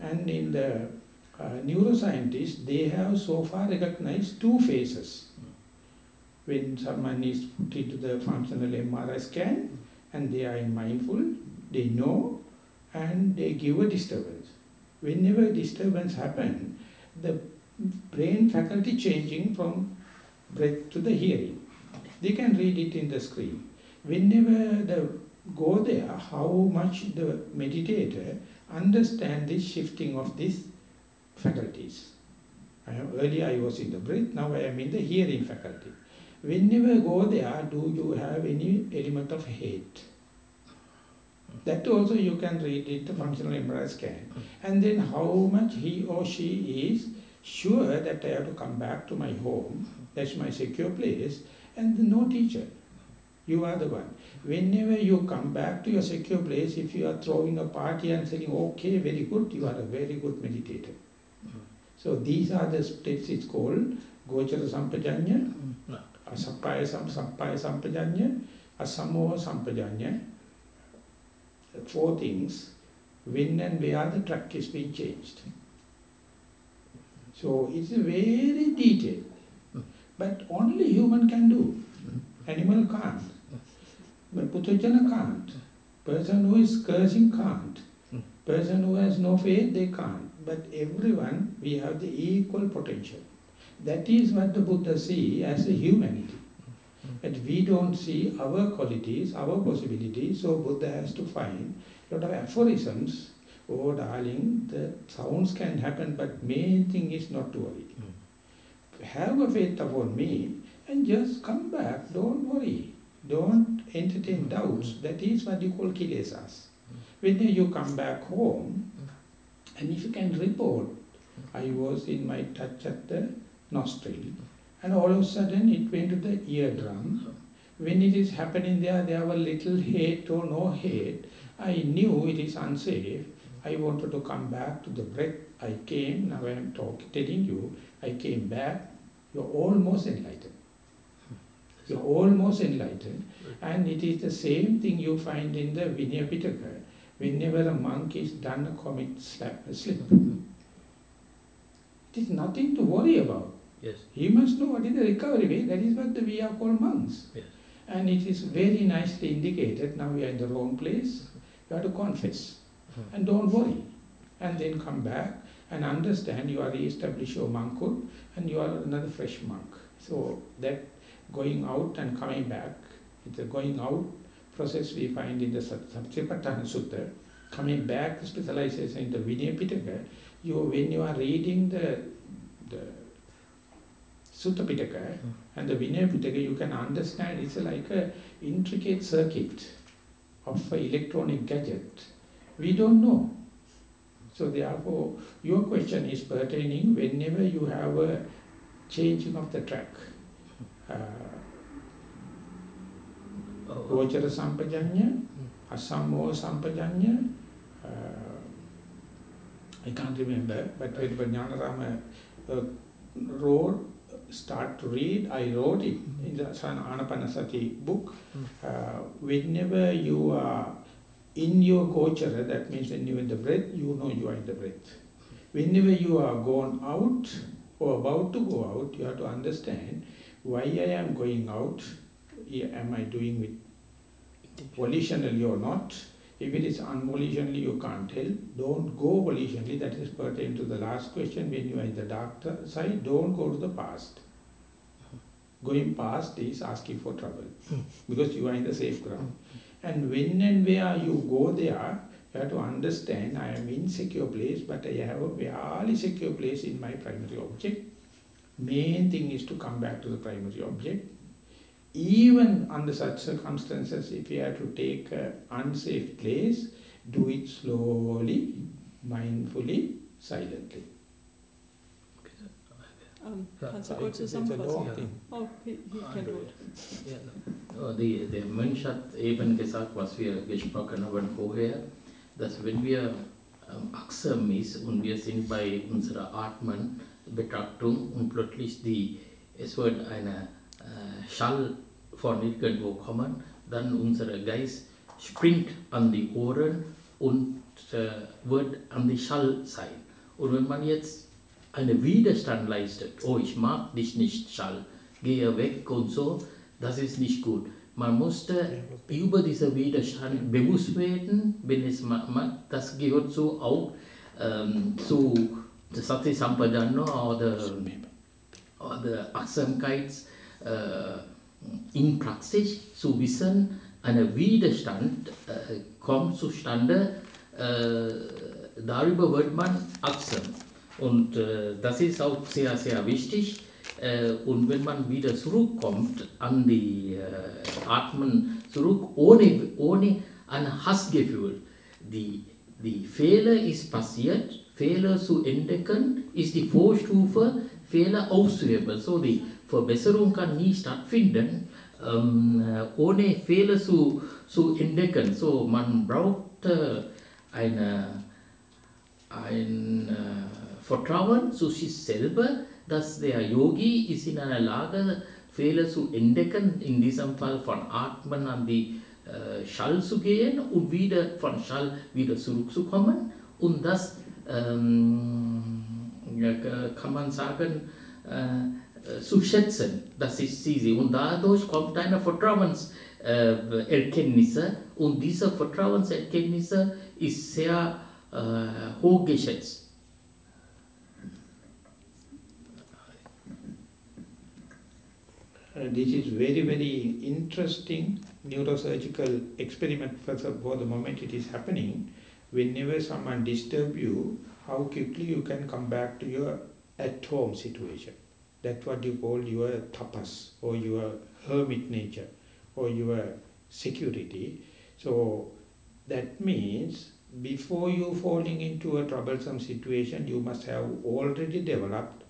And in the uh, neuroscientists, they have so far recognized two phases. When someone is put into the functional MRI scan and they are in mindful, they know and they give a disturbance. Whenever disturbance happen, the brain faculty changing from breath to the hearing. They can read it in the screen. Whenever the go there, how much the meditator understand this shifting of these faculties. I am, earlier I was in the breath, now I am in the hearing faculty. Whenever go there, do you have any element of hate? That also you can read it, the functional MRI scan. And then how much he or she is sure that I have to come back to my home, that's my secure place, and no teacher. You are the one. Whenever you come back to your secure place, if you are throwing a party and saying, okay, very good, you are a very good meditator. So these are the splits, it's called Gochara Sampajanya, hmm. No. Asappaya Sam Sappaya Sampajanya, Asamoha Sampajanya. Four things, when and where the track is being changed. So it's very detailed, but only human can do. Animal can't. But Puthujana can't. Person who is cursing can't. Person who has no faith, they can't. But everyone, we have the equal potential. That is what the Buddha see as a humanity. But we don't see our qualities, our possibilities, so Buddha has to find a lot of aphorisms. Oh darling, the sounds can happen, but main thing is not to worry. Hmm. Have a faith upon me and just come back, don't worry. Don't entertain hmm. doubts. That is what you call kilesas. Hmm. When you come back home, and if you can report, I was in my touch at the nostril, and all of a sudden it went to the eardrum. When it is happening there, there were little hate or no hate. I knew it is unsafe. I wanted to come back to the breath. I came, now I am talking, telling you, I came back. You're almost enlightened. You're almost enlightened. And it is the same thing you find in the Vinaya Pitaka. Whenever a monk is done a commit slap, a slip, it is nothing to worry about. Yes. He must know what is the recovery way. That is what we are called monks. Yes. And it is very nicely indicated. Now we are in the wrong place. You have to confess. Hmm. And don't worry. And then come back and understand you are re-establish your monkhood and you are another fresh monk. So that going out and coming back, it's a going out process we find in the Sat- Satipatthana Sutta. Coming back, specialization in the Vinaya Pitaka, you, when you are reading the, the Sutta Pitaka and the Vinaya Pitaka, you can understand it's like a intricate circuit of an electronic gadget. We don't know. So therefore, your question is pertaining whenever you have a changing of the track. Uh. Gochara Sampajanya, Asammo Sampajanya, uh, I can't remember, but when Jnanarama uh, wrote, start to read, I wrote it in the Anapanasati book. Uh, whenever you are in your gochara, that means when you're in the breath, you know you are in the breath. Whenever you are gone out or about to go out, you have to understand why I am going out, am I doing it volitionally or not. If it is unvolitionally, you can't help. Don't go volitionally. That is pertain to the last question. When you are in the dark side, don't go to the past. Going past is asking for trouble hmm. because you are in the safe ground. And when and where you go there, you have to understand I am in secure place, but I have a very secure place in my primary object. Main thing is to come back to the primary object. Even under such circumstances, if you have to take an unsafe place, do it slowly, mindfully, silently. Um, Ja, kannst du I kurz think it's a zusammenfassen? thing. Oh, he, he can do it. Oh, die, der Mönch hat eben gesagt, was wir gesprochen haben vorher, dass wenn wir ähm, achtsam ist und wir sind bei unserer Atmenbetrachtung und plötzlich die, es wird eine äh, Schall von irgendwo kommen, dann unser Geist springt an die Ohren und äh, wird an die Schall sein. Und wenn man jetzt einen Widerstand leistet, oh ich mag dich nicht, Schall, gehe weg und so, das ist nicht gut. Man musste über diesen Widerstand bewusst werden, wenn es man, das gehört so auch ähm, zu Sati Sampadana oder, oder Achtsamkeit äh, in Praxis zu wissen, ein Widerstand äh, kommt zustande, äh, darüber wird man achtsam. Und äh, das ist auch sehr, sehr wichtig. Äh, und wenn man wieder zurückkommt an die äh, Atmen zurück, ohne, ohne ein Hassgefühl, die, die Fehler ist passiert, Fehler zu entdecken, ist die Vorstufe, Fehler auszuheben. So die Kann nie stattfinden, ähm, ohne Fehler zu, zu entdecken. So man braucht eine, ein äh, Vertrauen zu sich selber, dass der Yogi ist in einer Lage, Fehler zu entdecken, in diesem Fall von Atmen an die äh, Schall zu gehen und wieder von Schall wieder zurückzukommen. Und das ähm, kann man sagen, äh, zu schätzen, sie. Und dadurch kommt eine und diese ist sehr äh, hoch geschätzt. This is very, very interesting neurosurgical experiment for the, moment it is happening. Whenever someone disturb you, how quickly you can come back to your at-home situation. That's what you call your tapas or your hermit nature or your security. So that means before you falling into a troublesome situation, you must have already developed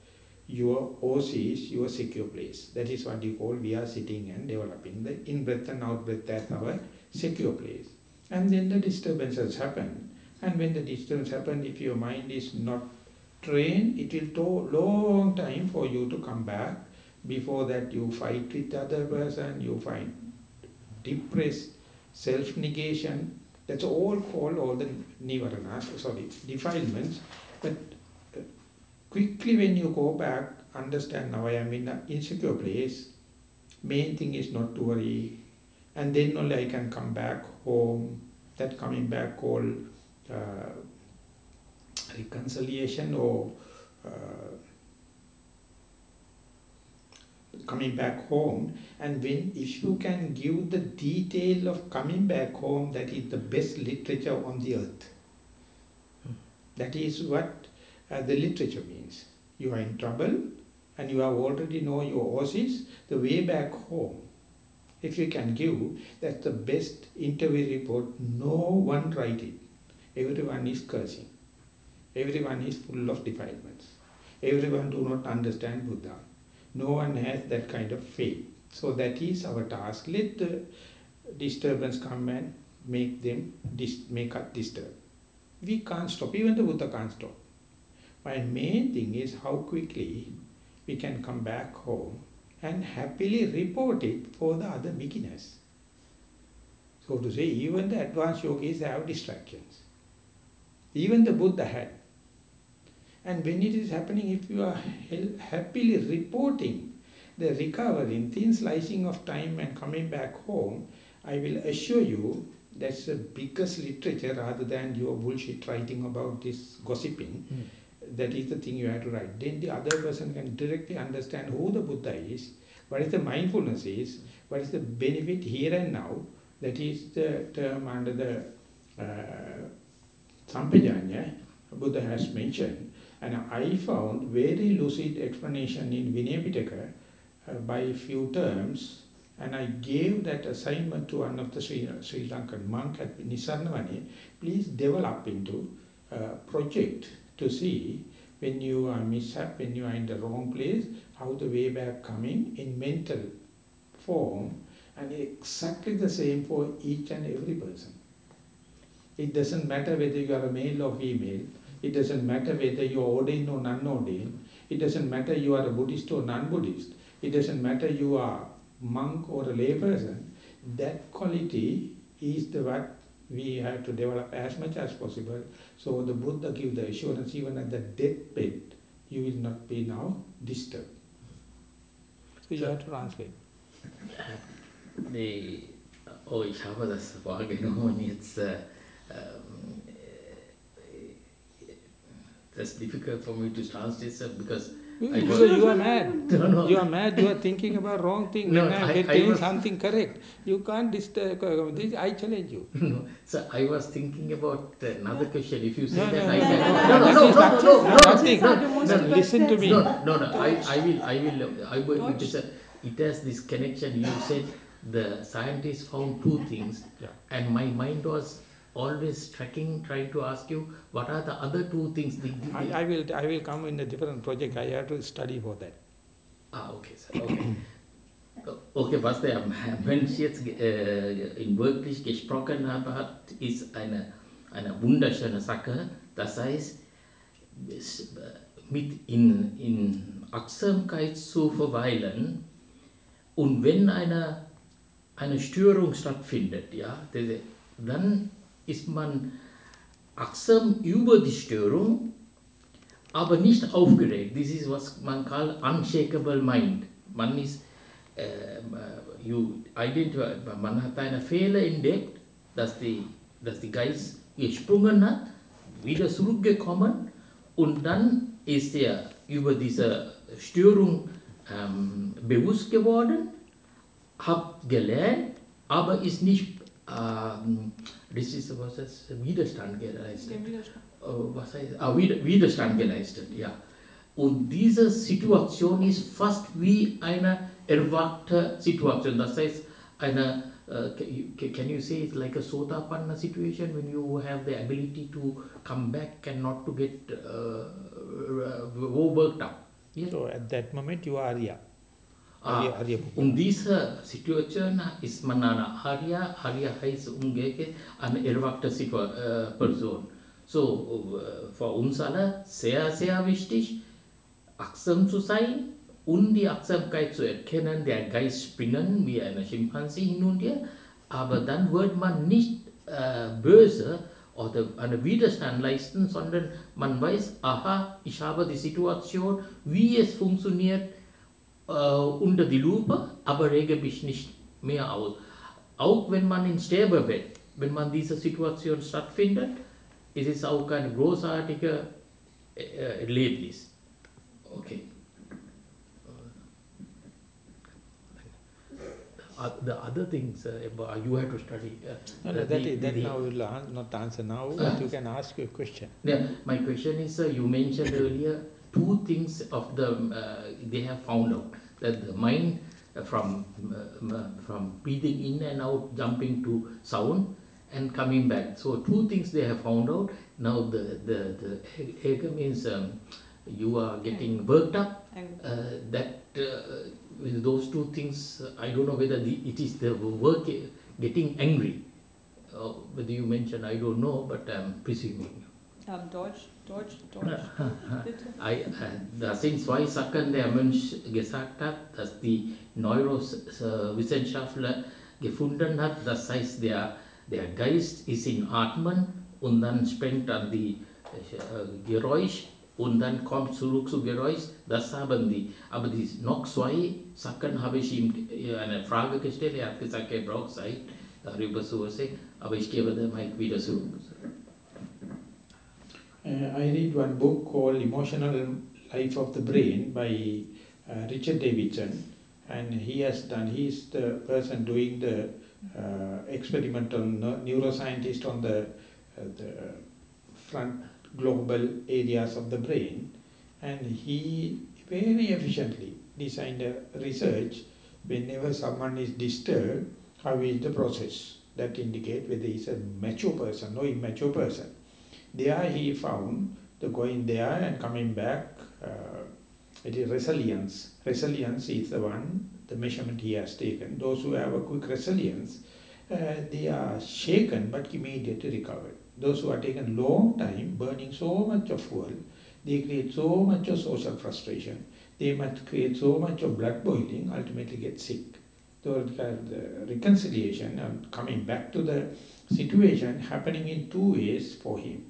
your oasis, your secure place. That is what you call we are sitting and developing the in-breath and out-breath as our secure place. And then the disturbances happen. And when the disturbance happen, if your mind is not trained, it will take long time for you to come back. Before that you fight with other person, you find depressed, self-negation. That's all called all the nivaranas, sorry, defilements. But quickly when you go back, understand now I am in an insecure place, main thing is not to worry, and then only I can come back home, that coming back called uh, reconciliation or uh, coming back home and when if you can give the detail of coming back home that is the best literature on the earth that is what uh, the literature means. You are in trouble and you have already know your oasis, the way back home. If you can give, that's the best interview report. No one write it. Everyone is cursing. Everyone is full of defilements. Everyone do not understand Buddha. No one has that kind of faith. So that is our task. Let the disturbance come and make them dis make us disturb. We can't stop. Even the Buddha can't stop. My main thing is how quickly we can come back home and happily report it for the other beginners. So to say, even the advanced yogis have distractions. Even the Buddha had. And when it is happening, if you are happily reporting the recovering, thin slicing of time and coming back home, I will assure you that's the biggest literature rather than your bullshit writing about this gossiping. Mm. That is the thing you have to write. Then the other person can directly understand who the Buddha is, what is the mindfulness is, what is the benefit here and now. That is the term under the uh, Sampajanya Buddha has mentioned. And I found very lucid explanation in Vinaya Pitaka uh, by few terms. And I gave that assignment to one of the Sri, Sri Lankan monk at Nissarana Vanaya, please develop into a project to see when you are mishap, when you are in the wrong place, how the way back coming in mental form. And exactly the same for each and every person. It doesn't matter whether you are a male or female, it doesn't matter whether you are ordained or non-ordained, it doesn't matter you are a Buddhist or non-Buddhist, it doesn't matter you are monk or a layperson, that quality is the what we have to develop as much as possible. So the Buddha gives the assurance even at the deathbed, you will not be now disturbed. So you have to translate. the oh, ich habe das wahrgenommen jetzt. Uh, um, that's difficult for me to translate because because you are mad. No, no. You are mad. You are thinking about wrong thing. No, when I, I, I was, something correct, you can't disturb. Uh, this, I challenge you. No, so I was thinking about another question. If you say no, that, no, I can. No, no, no, no, no, no, nothing. No, no, listen to me. No, no, no. I, I will, I will, I will. It, is a, it has this connection. You said the scientists found two things, yeah. and my mind was always tracking, trying to ask you what are the other two things. The, the, I, I, will I will come in a different project. I have to study for that. Ah, okay, sir. Okay. okay, was der Mensch jetzt äh, in wirklich gesprochen hat, ist eine, eine wunderschöne Sache. Das heißt, mit in, in Achtsamkeit zu verweilen und wenn eine, eine Störung stattfindet, ja, dann ist man achtsam über die Störung, aber nicht aufgeregt. Das ist, was man kann unshakable mind. Man ist, äh, you identify, man hat einen Fehler entdeckt, dass die, dass die Geist gesprungen hat, wieder zurückgekommen und dann ist er über diese Störung ähm, bewusst geworden, hat gelernt, aber ist nicht ähm, das ist, was ist Widerstand geleistet. Den Widerstand. Oh, was heißt, ah, Widerstand geleistet, ja. Und diese Situation ist fast wie eine erwachte Situation. Das heißt, eine, uh, can you say it's like a sotapanna situation when you have the ability to come back and not to get uh, worked up? Yes? So at that moment you are Arya. Ah, um diese Situation ist man eine Arya, Arya heißt umgekehrt eine erwachte äh, Person. So, äh, für uns alle sehr, sehr wichtig, achtsam zu sein und die Achtsamkeit zu erkennen, der Geist springen wie eine Schimpanse hin und her, aber dann wird man nicht äh, böse oder einen Widerstand leisten, sondern man weiß, aha, ich habe die Situation, wie es funktioniert, äh, unter die Lupe, aber rege mich nicht mehr aus. Auch wenn man in Sterbebett, wenn man diese Situation stattfindet, ist es auch ein großartiger äh, Erlebnis. Okay. Uh, the other things uh, you have to study. Uh, no, no, that, the, is, that the, now will not answer now, but you can ask a question. Yeah, my question is, uh, you mentioned earlier two things of the uh, they have found out. That the mind uh, from uh, from breathing in and out jumping to sound and coming back. So two things they have found out. Now the the the ega means um, you are getting worked up uh, that uh, with those two things i don't know whether the, it is the work getting angry. Uh, whether you mentioned i don't know but i'm presuming um, Deutsch, Deutsch, Deutsch, bitte. I, uh, das sind zwei Sachen, der Mönch gesagt hat, dass die Neurowissenschaftler gefunden hat. Das heißt, der, der Geist ist in Atmen und dann springt an die äh, Geräusch und dann kommt zurück zu Geräusch. Das haben die. Aber die noch zwei Sachen habe ich ihm äh, eine Frage gestellt. Er hat gesagt, er braucht Zeit, darüber zu erzählen. Aber ich gebe den Mike wieder zurück. Uh, I read one book called Emotional Life of the Brain by uh, Richard Davidson. And he has done, he is the person doing the uh, experimental neuroscientist on the, the frontal lobe areas of the brain. And he very efficiently designed a research whenever someone is disturbed, how is the process? That indicate whether he's a mature person or immature person. There he found the going there and coming back, uh, it is resilience. Resilience is the one, the measurement he has taken. Those who have a quick resilience, uh, they are shaken but immediately recovered. Those who are taken long time, burning so much of fuel, they create so much of social frustration. They must create so much of blood boiling, ultimately get sick. So the reconciliation and coming back to the situation happening in two ways for him.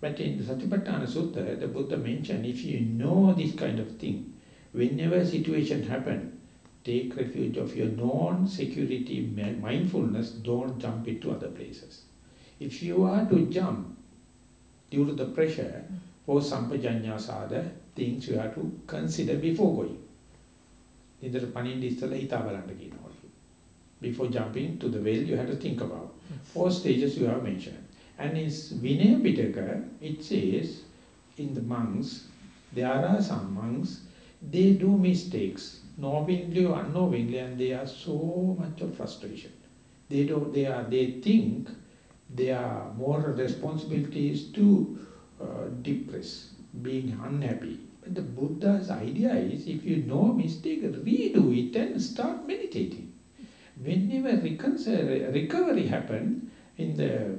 But in the Satipatthana Sutta, the Buddha mentioned, if you know this kind of thing, whenever situation happen, take refuge of your non-security mindfulness, don't jump into other places. If you are to jump due to the pressure, for sampajanya sada, things you have to consider before going. නිදර පණින්න ඉස්සලා හිතා බලන්න කියනවා. Before jumping to the well, you have to think about. Four stages you have mentioned. And in Vinaya Pitaka, it says, in the monks, there are some monks, they do mistakes, knowingly or unknowingly, and they are so much of frustration. They don't, they are, they think their moral responsibility is to uh, depress, being unhappy. But the Buddha's idea is, if you know mistake, redo it and start meditating. Whenever recovery happen in the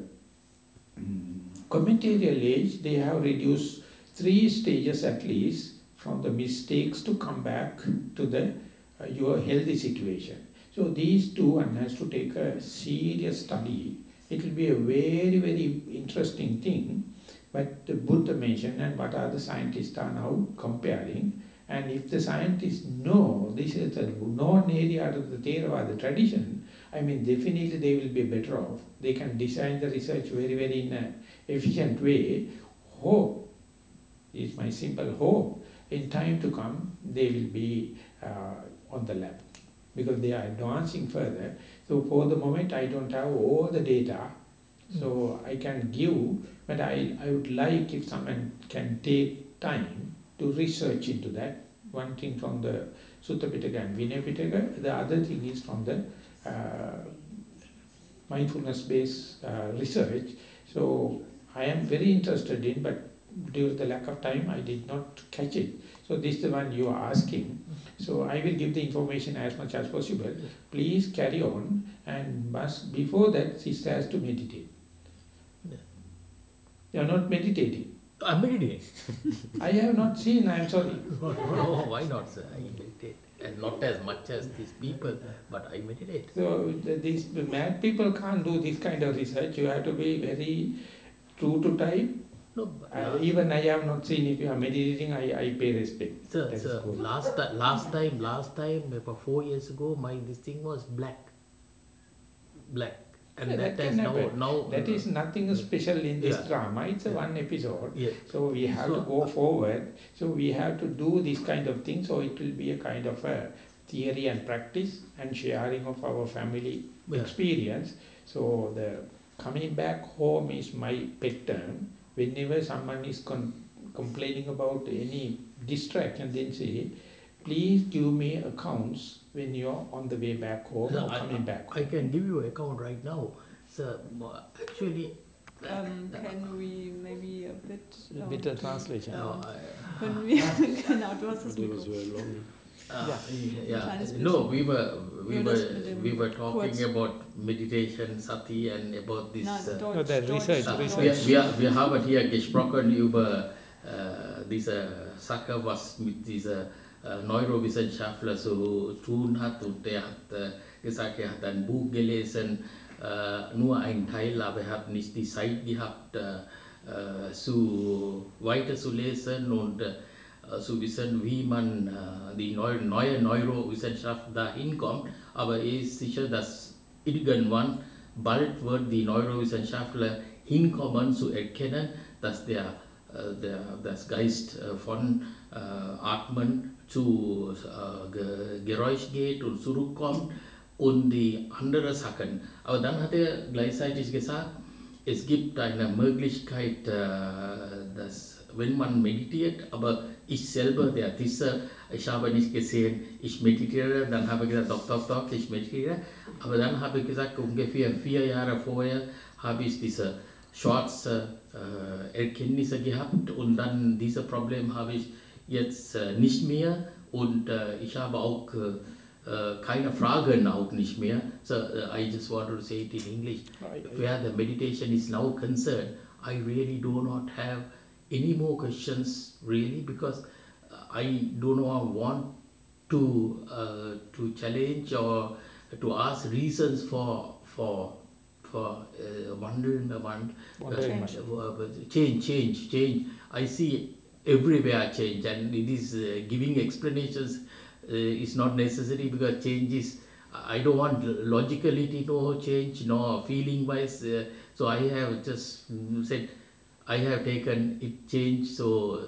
commentarial age, they have reduced three stages at least from the mistakes to come back to the uh, your healthy situation. So these two one has to take a serious study. It will be a very, very interesting thing. But the Buddha mentioned and what are the scientists are now comparing. And if the scientists know this is a known area of the Theravada tradition, I mean definitely they will be better off. They can design the research very, very in a efficient way, hope is my simple hope. In time to come, they will be uh, on the lab because they are advancing further. So for the moment, I don't have all the data, so I can give, but I, I would like if someone can take time to research into that. One thing from the Sutta Pitaka and Vinaya Pitaka, the other thing is from the mindfulness-based uh, research. So I am very interested in, but due to the lack of time, I did not catch it. So this is the one you are asking. So I will give the information as much as possible. Please carry on and must before that sister has to meditate. You are not meditating. I'm. I have not seen, I am sorry. no, no, why not sir? I meditate. And not as much as these people, but I meditate. So these mad people can't do this kind of research. You have to be very true to time. No, uh, even I have not seen if you are meditating, I, I pay respect. Sir, sir last, last time, last time, about four years ago, my this thing was black. Black. And yeah, that, that has now, now... That is nothing special in this yeah. drama. It's a yeah. one episode. Yeah. So we have so, to go forward. So we have to do this kind of thing. So it will be a kind of a theory and practice and sharing of our family experience. So the coming back home is my pet term. Whenever someone is complaining about any distraction, then say, please give me accounts when you're on the way back home no, or coming I, back. I can give you account right now. So actually, um, can we maybe a bit... Um, a bit of translation. No, I, uh, wir, genau, du hast das Mikro. Uh, yeah, yeah. No, we were we were we were talking about meditation, sati, and about this. uh, no, the research. Uh, research. Wir, wir, wir haben hier gesprochen über uh, diese Sache, was mit dieser Neurowissenschaftler zu tun hat und der hat äh, gesagt, er hat ein Buch gelesen, äh, nur ein Teil, aber er hat nicht die Zeit gehabt, äh, äh, zu, weiter zu lesen und äh, zu wissen, wie man äh, die neue, Neurowissenschaft dahin kommt. Aber er ist sicher, dass irgendwann bald wird die Neurowissenschaftler hinkommen zu erkennen, dass der, äh, der, das Geist äh, von äh, Atmen zu äh, Geräusch geht und zurückkommt und die anderen Sachen. Aber dann hat er gleichzeitig gesagt, es gibt eine Möglichkeit, äh, dass wenn man meditiert, aber ich selber, der Tisser, ich habe nicht gesehen, ich meditiere, dann habe ich gesagt, doch, doch, doch, ich meditiere. Aber dann habe ich gesagt, ungefähr vier Jahre vorher habe ich diese Shorts äh, Erkenntnisse gehabt und dann dieses Problem habe ich jetzt äh, nicht mehr und äh, ich habe auch uh, kind Fragen auch nicht mehr. So uh, I just want to say it in English. Where the meditation is now concerned, I really do not have any more questions really because I do not want to uh, to challenge or to ask reasons for for for uh, wondering one change. change change change. I see everywhere change and it is giving explanations uh, is not necessary because change is I don't want logically no change no feeling wise uh, so I have just said I have taken it change so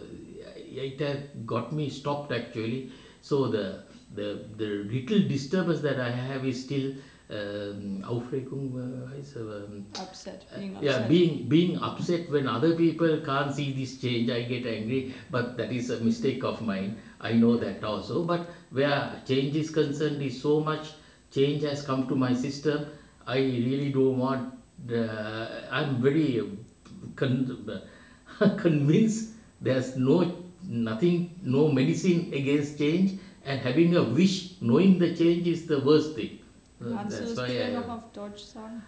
it has got me stopped actually. So the the the little disturbance that I have is still um, Aufregung uh, is, um, upset being upset yeah being being upset when other people can't see this change I get angry but that is a mistake of mine I know that also. But where change is concerned, is so much change has come to my system. I really don't want. Uh, I'm very con- convinced there's no nothing, no medicine against change, and having a wish, knowing the change is the worst thing. Uh, Kannst du das bitte noch auf Deutsch sagen?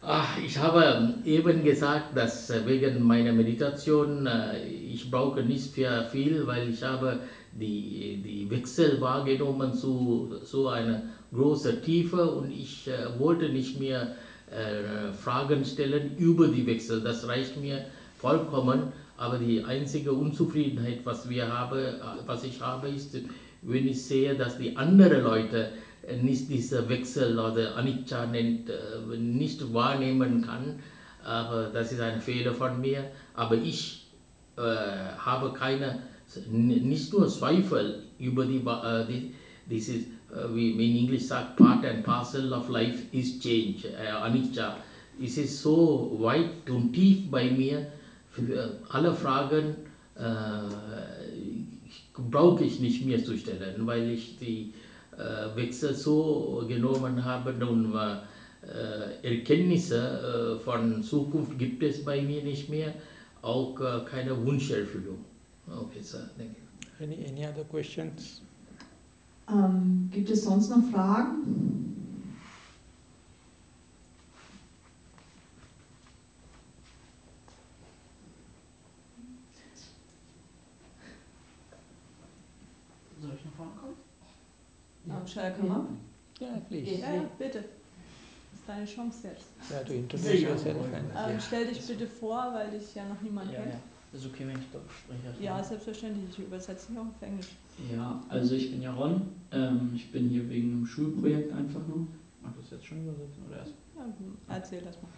Ach, ich habe eben gesagt, dass wegen meiner Meditation ich brauche nicht für viel, weil ich habe die, die Wechsel wahrgenommen zu so einer großen Tiefe und ich äh, wollte nicht mehr äh, Fragen stellen über die Wechsel. Das reicht mir vollkommen. Aber die einzige Unzufriedenheit, was wir habe, was ich habe, ist, wenn ich sehe, dass die anderen Leute nicht diese Wechsel oder Anicca nennt, nicht wahrnehmen kann. Aber das ist ein Fehler von mir. Aber ich äh, habe keine, nicht nur Zweifel über die, äh, die this is, uh, we in English sagt, part and parcel of life is change, uh, Anicca. Es ist so weit und tief bei mir, für alle Fragen äh, brauche ich nicht mehr zu stellen, weil ich die äh, Wechsel so genommen habe und äh, Erkenntnisse äh, von Zukunft gibt es bei mir nicht mehr, auch keine Wunscherfüllung. Okay, sir, thank you. Any, any other questions? Ähm, gibt es sonst noch Fragen? Soll ich nach vorne kommen? Ja. Shall I come up? Yeah, please. Ja, ja, bitte. Das ist deine Chance jetzt. Yeah, to introduce yourself and Ähm, stell dich bitte vor, weil dich ja noch niemand Ja, kennt. ja. Ist okay, wenn ich Deutsch spreche? Ja, selbstverständlich. Ich übersetze dich auch auf Englisch. Ja, also ich bin Jaron. Ähm, ich bin hier wegen einem Schulprojekt einfach nur. Mach das jetzt schon übersetzen oder erst? Ja, erzähl das mal.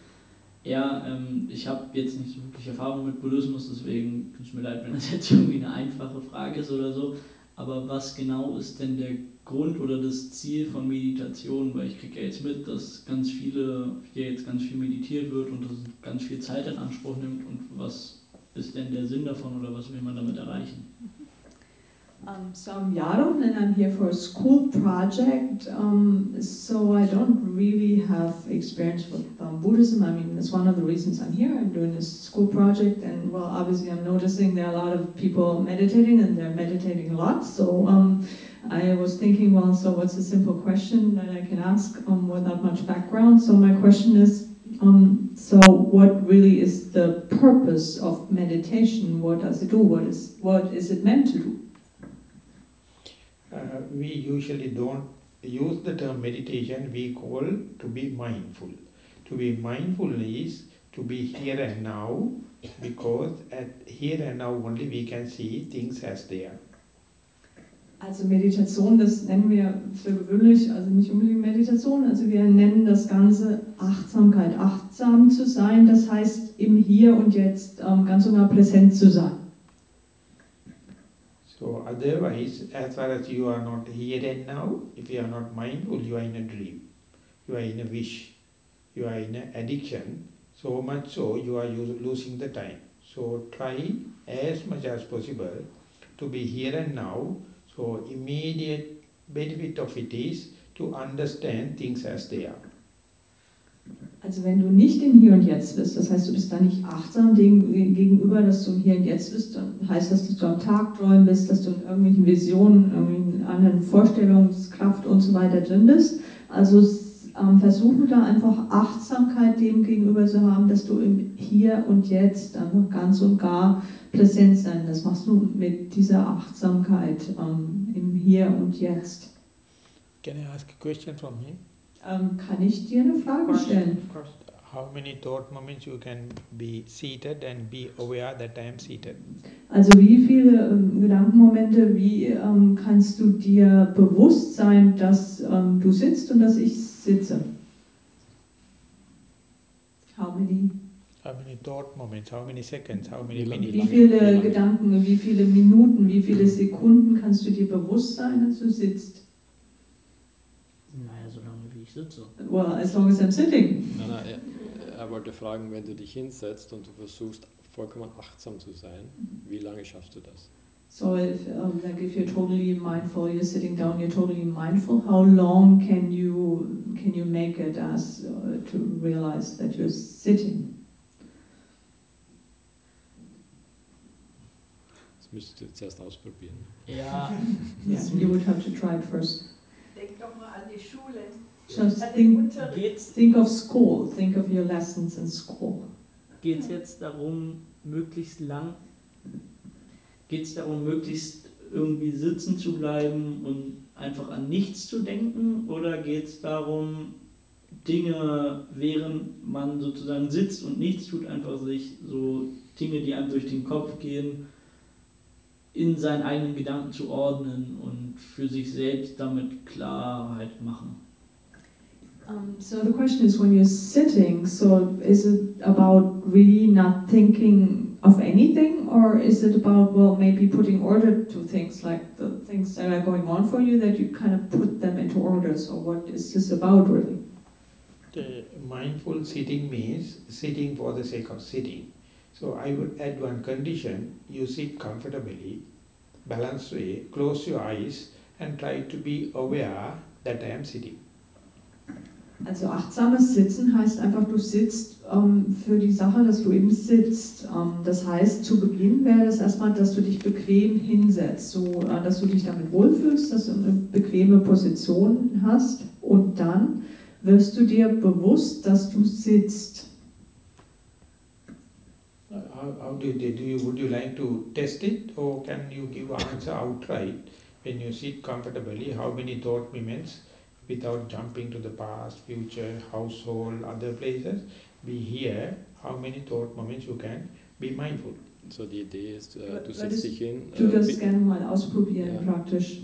Ja, ähm, ich habe jetzt nicht so wirklich Erfahrung mit Buddhismus, deswegen tut es mir leid, wenn das jetzt irgendwie eine einfache Frage ist oder so. Aber was genau ist denn der Grund oder das Ziel von Meditation? Weil ich kriege ja jetzt mit, dass ganz viele, hier jetzt ganz viel meditiert wird und das ganz viel Zeit in Anspruch nimmt. Und was ist denn der Sinn davon oder was will man damit erreichen? Um, so I'm Yaron and I'm here for a school project. Um, so I don't really have experience with um, Buddhism. I mean, it's one of the reasons I'm here. I'm doing this school project, and well, obviously, I'm noticing there are a lot of people meditating, and they're meditating a lot. So um, I was thinking, well, so what's a simple question that I can ask um, without much background? So my question is, um, so what really is the purpose of meditation? What does it do? What is what is it meant to do? Uh, we usually don't use the term meditation, we call to be mindful. To be mindful is to be here and now, because at here and now only we can see things as they are. Also Meditation, das nennen wir für gewöhnlich, also nicht unbedingt Meditation, also wir nennen das Ganze Achtsamkeit. Achtsam zu sein, das heißt im Hier und Jetzt ähm, ganz und gar präsent zu sein. So otherwise, as far as you are not here and now, if you are not mindful, you are in a dream, you are in a wish, you are in an addiction, so much so you are losing the time. So try as much as possible to be here and now. So immediate benefit of it is to understand things as they are. Also wenn du nicht im Hier und Jetzt bist, das heißt, du bist da nicht achtsam dem gegenüber, dass du im Hier und Jetzt bist, dann heißt das, dass du am Tag träumen bist, dass du in irgendwelchen Visionen, irgendwelchen anderen Vorstellungskraft und so weiter drin bist. Also ähm, versuche da einfach Achtsamkeit dem gegenüber zu haben, dass du im Hier und Jetzt einfach ganz und gar präsent sein. Das machst du mit dieser Achtsamkeit ähm, im Hier und Jetzt. Can I ask a question from him? Ähm, kann ich dir eine Frage stellen? Of course. How many thought moments you can be seated and be aware that I am seated? Also wie viele ähm, Gedankenmomente, wie ähm, kannst du dir bewusst sein, dass ähm, du sitzt und dass ich sitze? How many? How many thought moments, how many seconds, how many minutes? Wie viele? Gedanken, wie viele Minuten, wie viele Sekunden kannst du dir bewusst sein, dass du sitzt? Ich sitze. Well, as long as I'm sitting. Nein, nein, er, er wollte fragen, wenn du dich hinsetzt und du versuchst vollkommen achtsam zu sein, wie lange schaffst du das? So if, um, like if you're totally mindful, you're sitting down, you're totally mindful. How long can you can you make it as uh, to realize that you're sitting? Das müsstest du jetzt erst ausprobieren. Ja, Yeah, you would have to try it first. Denk doch mal an die Schule, Den think, geht's, think of school. Think of your lessons in school. Geht es jetzt darum, möglichst lang, geht es darum, möglichst irgendwie sitzen zu bleiben und einfach an nichts zu denken? Oder geht es darum, Dinge, während man sozusagen sitzt und nichts tut, einfach sich so Dinge, die einem durch den Kopf gehen, in seinen eigenen Gedanken zu ordnen und für sich selbst damit Klarheit machen? Um, so the question is, when you're sitting, so is it about really not thinking of anything, or is it about well, maybe putting order to things, like the things that are going on for you, that you kind of put them into order? So what is this about, really? The mindful sitting means sitting for the sake of sitting. So I would add one condition, you sit comfortably, balanced way, close your eyes and try to be aware that I am sitting. Also achtsames Sitzen heißt einfach, du sitzt ähm, für die Sache, dass du eben sitzt. Ähm, das heißt, zu Beginn wäre das erstmal, dass du dich bequem hinsetzt, so äh, dass du dich damit wohlfühlst, dass du eine bequeme Position hast und dann wirst du dir bewusst, dass du sitzt. Uh, How, how do you, do you, would you like to test it or can you give an answer outright? When you sit comfortably, how many thought moments without jumping to the past, future, household, other places, be here, how many thought moments you can be mindful? So die Idee ist, äh, du setzt dich hin. Du äh, das bi- gerne mal ausprobieren, Ja. praktisch.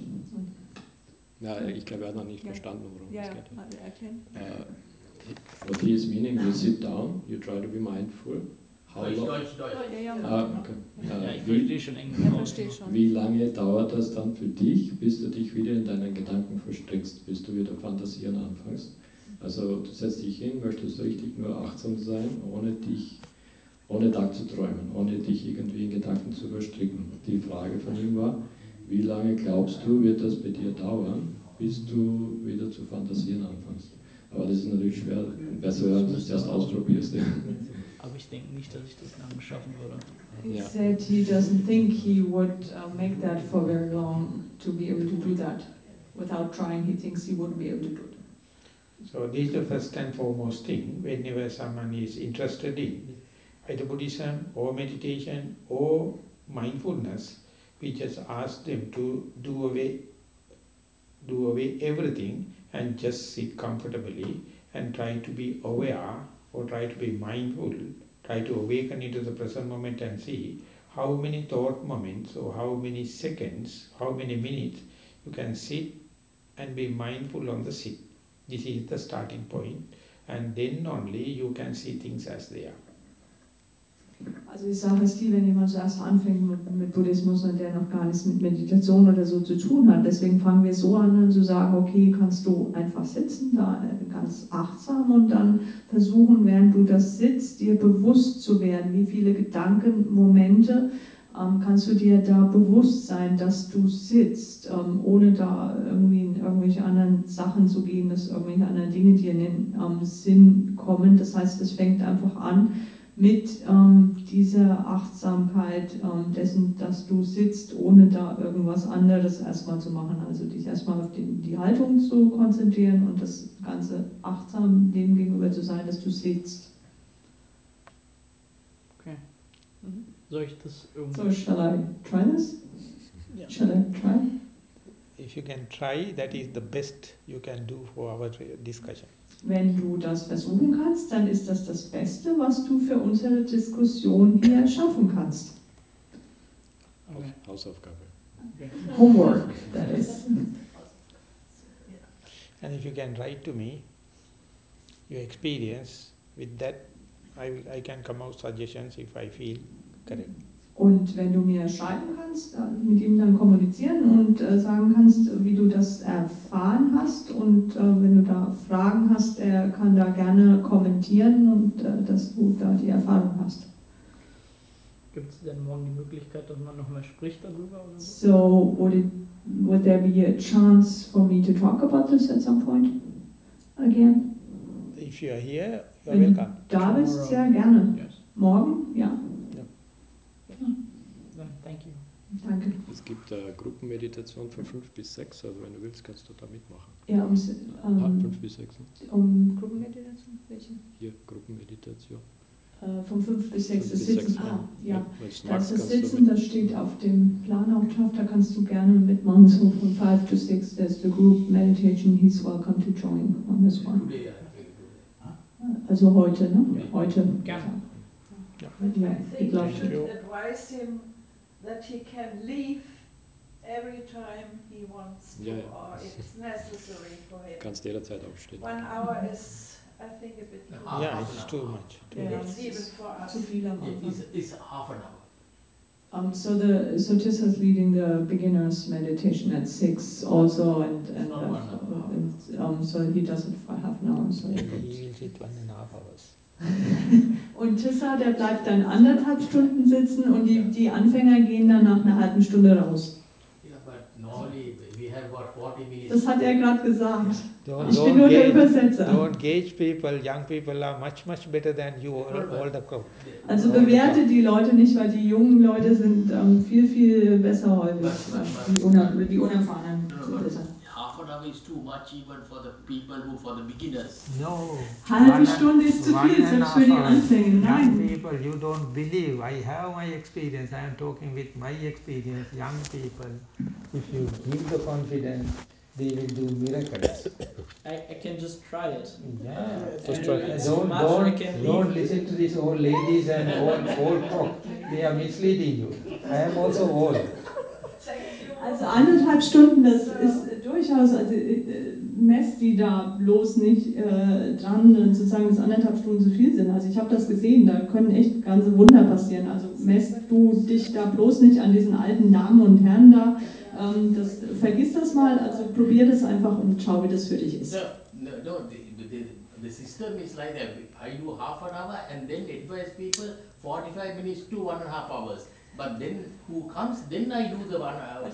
ja, ich glaube, er hat noch nicht Ja. verstanden, worum es geht. also erkennen. Uh, what he is meaning, you sit down, you try to be mindful. Deutsch? Deutsch, Deutsch. Ah, okay. Ja, ich wie, verstehe schon Englisch. wie lange dauert das dann für dich, bis du dich wieder in deinen Gedanken verstrickst, bis du wieder fantasieren anfängst? Also du setzt dich hin, möchtest richtig nur achtsam sein, ohne dich, ohne Tag zu träumen, ohne dich irgendwie in Gedanken zu verstricken. Die Frage von ihm war, wie lange glaubst du, wird das bei dir dauern, bis du wieder zu fantasieren anfängst? Aber das ist natürlich schwer, besser, wenn du es erst ausprobierst. Ja. Aber ich denke nicht, dass ich das lange schaffen würde. He Yeah. said he doesn't think he would uh, make that for very long to be able to do that. Without trying, he thinks he wouldn't be able to do it. So this is the first and foremost thing whenever someone is interested in either Buddhism or meditation or mindfulness, we just ask them to do away do away everything and just sit comfortably and try to be aware or try to be mindful, try to awaken into the present moment and see how many thought moments or how many seconds, how many minutes you can sit and be mindful on the sit. This is the starting point and then only you can see things as they are. Also die Sache ist die, wenn jemand zuerst anfängt mit, mit, Buddhismus und der noch gar nichts mit Meditation oder so zu tun hat, deswegen fangen wir so an, dann zu sagen, okay, kannst du einfach sitzen, da äh, ganz achtsam und dann versuchen, während du das sitzt, dir bewusst zu werden, wie viele Gedankenmomente ähm, kannst du dir da bewusst sein, dass du sitzt, ähm, ohne da irgendwie in irgendwelche anderen Sachen zu gehen, dass irgendwelche anderen Dinge dir in den ähm, Sinn kommen. Das heißt, es fängt einfach an, mit ähm, dieser Achtsamkeit ähm, dessen, dass du sitzt, ohne da irgendwas anderes erstmal zu machen. Also dich erstmal auf die, die Haltung zu konzentrieren und das Ganze achtsam dem gegenüber zu sein, dass du sitzt. Okay. Mhm. Soll ich das irgendwie... So, shall I try this? Yeah. Shall I try? If you can try, that is the best you can do for our discussion. Wenn du das versuchen kannst, dann ist das das Beste, was du für unsere Diskussion hier schaffen kannst. Okay. Hausaufgabe. Okay. Homework, that is. And if you can write to me your experience with that, I, I can come out suggestions if I feel correct. Und wenn du mir schreiben kannst, mit ihm dann kommunizieren und äh, sagen kannst, wie du das erfahren hast und äh, wenn du da Fragen hast, er kann da gerne kommentieren und äh, dass du da die Erfahrung hast. Gibt es denn morgen die Möglichkeit, dass man nochmal spricht darüber? Oder so? would, it, would there be a chance for me to talk about this at some point again? If you are here, you are welcome. Da bist, ja gerne. Yes. Morgen, ja. Thank you. Danke. Es gibt äh, Gruppenmeditation von 5 bis 6, also wenn du willst, kannst du da mitmachen. Ja, um, um ah, 5 bis 6. Ne? Um Gruppenmeditation? Welche? Hier, Gruppenmeditation. Äh, von 5 bis 6 das Sitzen. 6, ah, ja. ja. Das, das Sitzen, das steht auf dem Plan auch drauf, da kannst du gerne mitmachen. So von 5 to 6, there's the group meditation. He's welcome to join on this one. Also heute, ne? Ja. Heute. Gerne. Ja. Ja, I think you should advise him that he can leave every time he wants to ja, ja. or it's necessary for him. Kannst jederzeit aufstehen. One hour is, I think, a bit too much. Yeah, it's too much. Too yeah, much. Even for us. Zu viel am Anfang. It's, it's half an hour. Um, so the so Tissa's leading the beginners meditation at six also, and and, uh, and um, so he does it for half an hour. So he will sit one and a half hours. Und Tissa, der bleibt dann anderthalb Stunden sitzen und die, die Anfänger gehen dann nach einer halben Stunde raus. Das hat er gerade gesagt. Don't, ich bin nur gauge, der Übersetzer. Don't gauge people, young people are much, much better than you all, all the crowd. Also bewerte die Leute nicht, weil die jungen Leute sind ähm, viel, viel besser häufig, die, uner, die Unerfahrenen sind besser. Hour is too much even for the people who for the beginners. No. Halbe Stunde ist zu viel, selbst für die Anfänger. Young people, you don't believe. I have my experience. I am talking with my experience. Young people, if you give the confidence, they will do miracles. I, I can just try it. Yeah. Uh, just try it. Don't, don't, don't listen to these old ladies and old, old folk. They are misleading you. I am also old. Also anderthalb Stunden, das ist durchaus, also äh, messt die da bloß nicht äh, dran, zu sagen, dass anderthalb Stunden zu viel sind. Also ich habe das gesehen, da können echt ganze Wunder passieren. Also messt du dich da bloß nicht an diesen alten Damen und Herren da. Ähm, das, vergiss das mal, also probier das einfach und schau, wie das für dich ist. No, no, the, the, the system is like that. I do half an hour and then advise people 45 minutes to one and a half hours. But then who comes, then I do the one. Uh,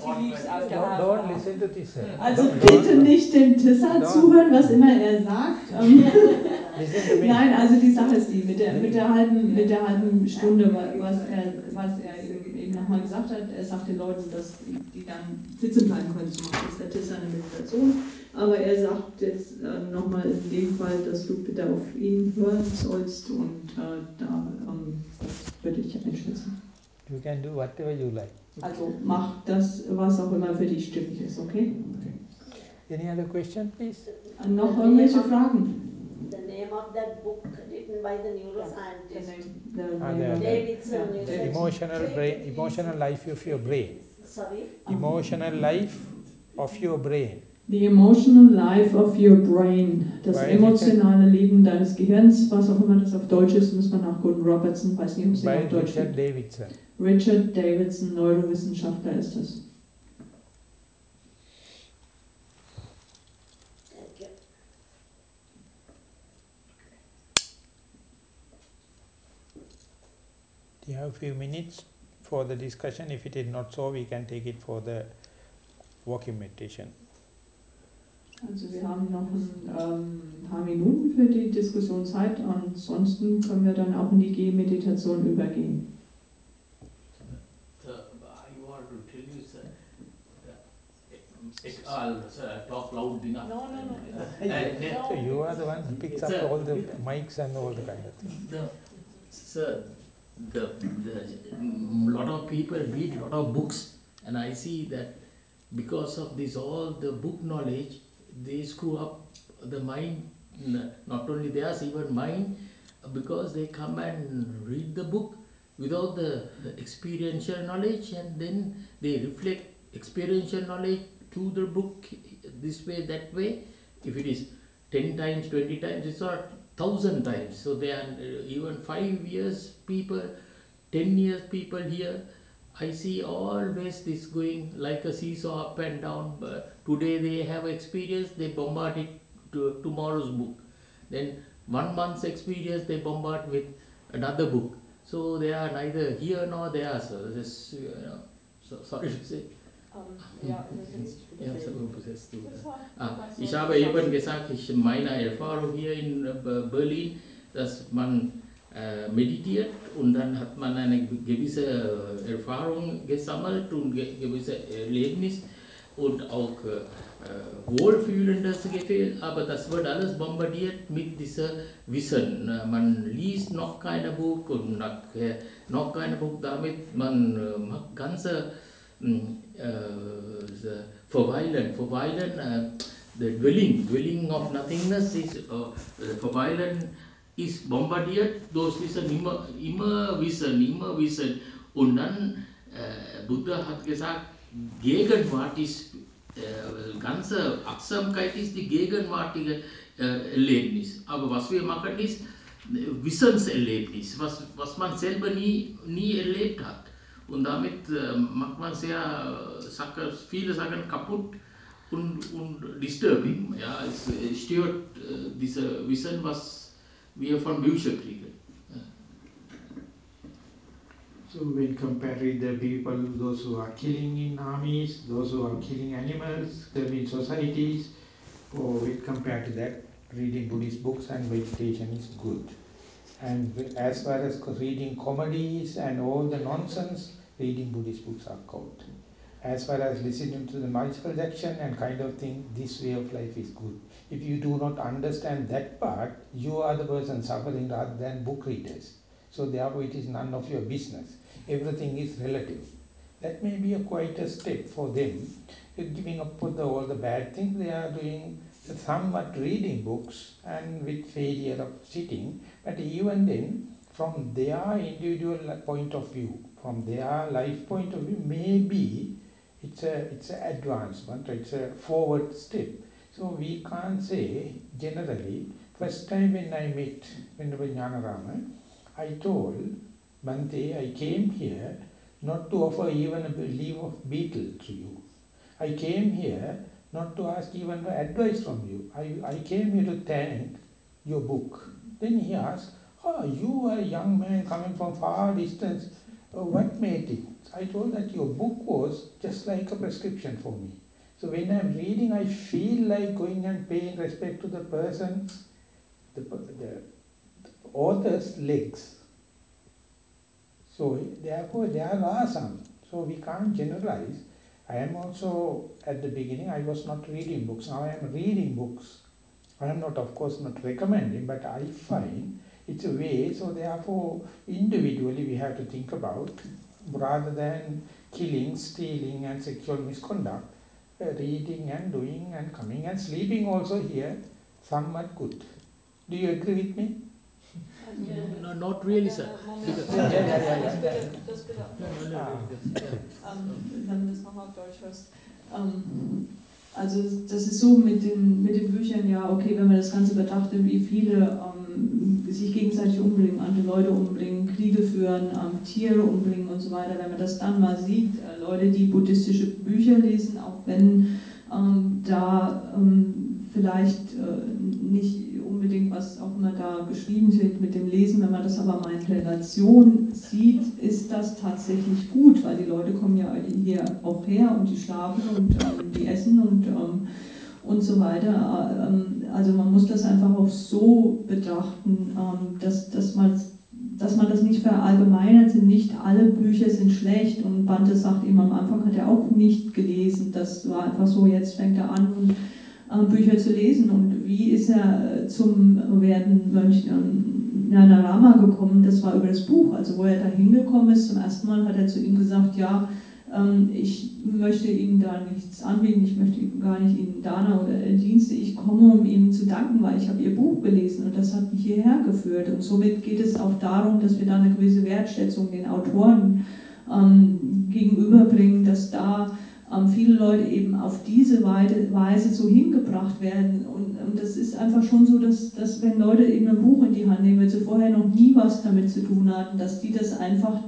don't, don't listen to Tissa. Also bitte nicht dem Tissa zuhören, was immer er sagt. Nein, also die Sache ist die, mit der, mit der, halben, mit der halben Stunde, was er, was er eben nochmal gesagt hat, er sagt den Leuten, dass die dann sitzen bleiben können. Macht das der Tissa eine Meditation. Aber er sagt jetzt äh, nochmal in dem Fall, dass du bitte auf ihn hören sollst und äh, da ähm, würde ich einschätzen. You can do whatever you like. Also mach das, was auch immer für dich stimmig ist, okay? okay. Any other question, please? Äh, Noch irgendwelche Fragen? The name of that book written by the neuroscientist. The Ah, name the- of- Davidson Yeah. The neuroscientist. emotional brain, emotional life of your brain. Sorry? Emotional life of your brain. The emotional life of your brain, das By emotionale Leben deines Gehirns, was auch immer das auf Deutsch ist, muss man nach Gordon Robertson, weiß nicht, ob es auf Deutsch Richard. Davidson. Richard Davidson, Neurowissenschaftler ist das. Thank you. Do you have a few minutes for the discussion? If it is not so, we can take it for the walking meditation. Also wir haben noch ein ähm, paar Minuten für die Diskussion Zeit, ansonsten können wir dann auch in die Gehmeditation übergehen. So, I want to tell you, sir, it all, sir, talk loud enough. No, no, no. Uh, uh, So you are the one who picks up Sir. all the mics and all the kind of thing. The, sir, the, the, mm, lot of people read lot of books and I see that because of this all the book knowledge, they screw up the mind, not only theirs, even mine, because they come and read the book without the experiential knowledge and then they reflect experiential knowledge to the book this way, that way. If it is 10 times, 20 times, it's not thousand times. So they are uh, even five years people, 10 years people here. I see always this going like a seesaw up and down. But today they have experience, they bombard it to tomorrow's book. Then one month's experience, they bombard with another book. So they are neither here nor there. So just you know, so sorry to say. Ja, übersetzt bitte. Ja, so übersetzt du. Das war Ah, ich habe eben gesagt, ich meine Erfahrung hier in äh, Berlin, dass man meditiert und dann hat man eine gewisse äh, Erfahrung gesammelt und ge gewisse Erlebnis und auch äh, äh, wohlfühlendes Gefühl, aber das wird alles bombardiert mit dieser Wissen. Äh, Man liest noch kein Buch und nach, äh, noch kein Buch, damit man äh, macht ganze uh, the verweilen. Verweilen, the dwelling, dwelling of nothingness is, uh, verweilen is bombardiert, those wissen immer, immer wissen, immer wissen. Und dann, äh, Buddha hat gesagt, Gegenwart ist, äh, ganze Achtsamkeit ist die gegenwärtige äh, Erlebnis. Aber was wir machen ist, Wissenserlebnis, was, was man selber nie, nie erlebt hat. Und damit äh, macht man sehr Sachen, viele Sachen kaputt und, und disturbing. Ja, es stört äh, diese Wissen, was wir von Büchern kriegen. So when compared with the people, those who are killing in armies, those who are killing animals, in societies, or with compared to that, reading Buddhist books and meditation is good. And as far as reading comedies and all the nonsense, reading Buddhist books are good. As far as listening to the Michael Jackson and kind of thing, this way of life is good. If you do not understand that part, you are the person suffering rather than book readers. So therefore it is none of your business. Everything is relative. That may be a quite a step for them. You're giving up with the, all the bad things they are doing, somewhat reading books and with failure of sitting. But even then, from their individual point of view, from their life point of view, maybe it's a it's an advancement, it's a forward step. So we can't say generally. First time when I met Venerable Jnanarama, I told Bhante, I came here not to offer even a leaf of betel to you. I came here not to ask even advice from you. I, I came here to thank your book. Then he asked, Oh, you are a young man coming from far distance. Uh, what made it? I told that your book was just like a prescription for me. So when I'm reading, I feel like going and paying respect to the person's, the, the, the author's legs. So therefore there are some. So we can't generalize. I am also at the beginning I was not reading books. Now I am reading books. I am not of course not recommending, but I find it's a way. So therefore individually we have to think about rather than killing, stealing and sexual misconduct. Reading and doing and coming and sleeping also here, somewhat good. Do you agree with me? No, not really, sir. Because, Ja, ja, ja, Das bitte. Ähm, wenn du das nochmal auf Deutsch hörst. Ähm, also das ist so mit den, mit den Büchern, ja, okay, wenn man das Ganze betrachtet, wie viele ähm, sich gegenseitig umbringen, andere Leute umbringen, Kriege führen, ähm, Tiere umbringen und so weiter, wenn man das dann mal sieht, äh, Leute, die buddhistische Bücher lesen, auch wenn ähm, da ähm, vielleicht äh, nicht unbedingt was auch immer da geschrieben steht mit dem Lesen, wenn man das aber mal in Relation sieht, ist das tatsächlich gut, weil die Leute kommen ja hier auch her und die schlafen und ähm, die essen und, und so weiter. Ähm, also man muss das einfach auch so betrachten, ähm, dass, dass, man, dass man das nicht verallgemeinert, sind. Nicht alle Bücher sind schlecht. Und Bante sagt eben am Anfang hat er auch nicht gelesen, das war einfach so, jetzt fängt er an und äh, Bücher zu lesen. Und wie ist er äh, zum Werden Mönch ähm, Nanarama gekommen, das war über das Buch, also wo er da hingekommen ist, zum ersten Mal hat er zu ihm gesagt, ja, ähm, ich möchte Ihnen da nichts anbieten, ich möchte gar nicht Ihnen Dana oder äh, Dienste, ich komme, um Ihnen zu danken, weil ich habe Ihr Buch gelesen und das hat mich hierher geführt. Und somit geht es auch darum, dass wir da eine gewisse Wertschätzung den Autoren ähm, gegenüberbringen, dass da ähm, viele Leute eben auf diese Weise so hingebracht werden. Und, das ist einfach schon so, dass, dass wenn Leute eben ein Buch in die Hand nehmen, wenn sie vorher noch nie was damit zu tun hatten, dass die das einfach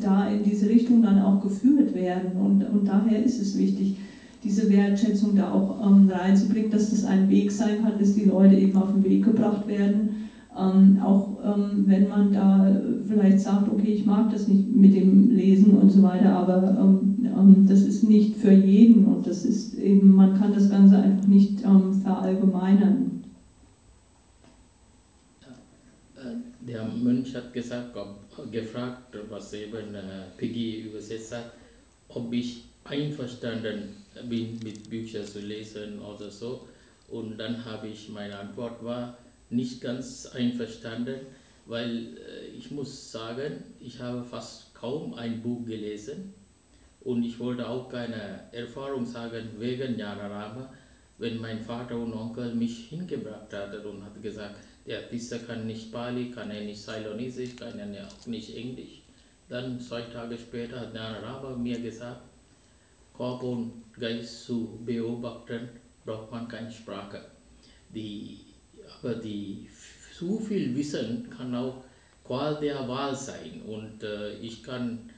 da in diese Richtung dann auch geführt werden. Und, und daher ist es wichtig, diese Wertschätzung da auch ähm, reinzubringen, dass das ein Weg sein kann, dass die Leute eben auf den Weg gebracht werden. Ähm, auch ähm, wenn man da vielleicht sagt, okay, ich mag das nicht mit dem Lesen und so weiter, aber ähm, das ist nicht für jeden und das ist eben, man kann das Ganze einfach nicht ähm, verallgemeinern. Äh, Der Mönch hat gesagt, ob, gefragt, was eben Piggy übersetzt hat, ob ich einverstanden bin, mit Büchern zu lesen oder so. Und dann habe ich, meine Antwort war, nicht ganz einverstanden, weil äh, ich muss sagen, ich habe fast kaum ein Buch gelesen und ich wollte auch keine Erfahrung sagen wegen Jnanarama, wenn mein Vater und Onkel mich hingebracht hatten und hat gesagt, der Pizza kann nicht Pali, kann er nicht Ceylonesisch, kann er auch nicht Englisch. Dann zwei Tage später hat Jnanarama mir gesagt, Körper und Geist zu beobachten, braucht man keine Sprache. Die aber die zu viel Wissen kann auch Qual der Wahl sein. Und äh, ich kann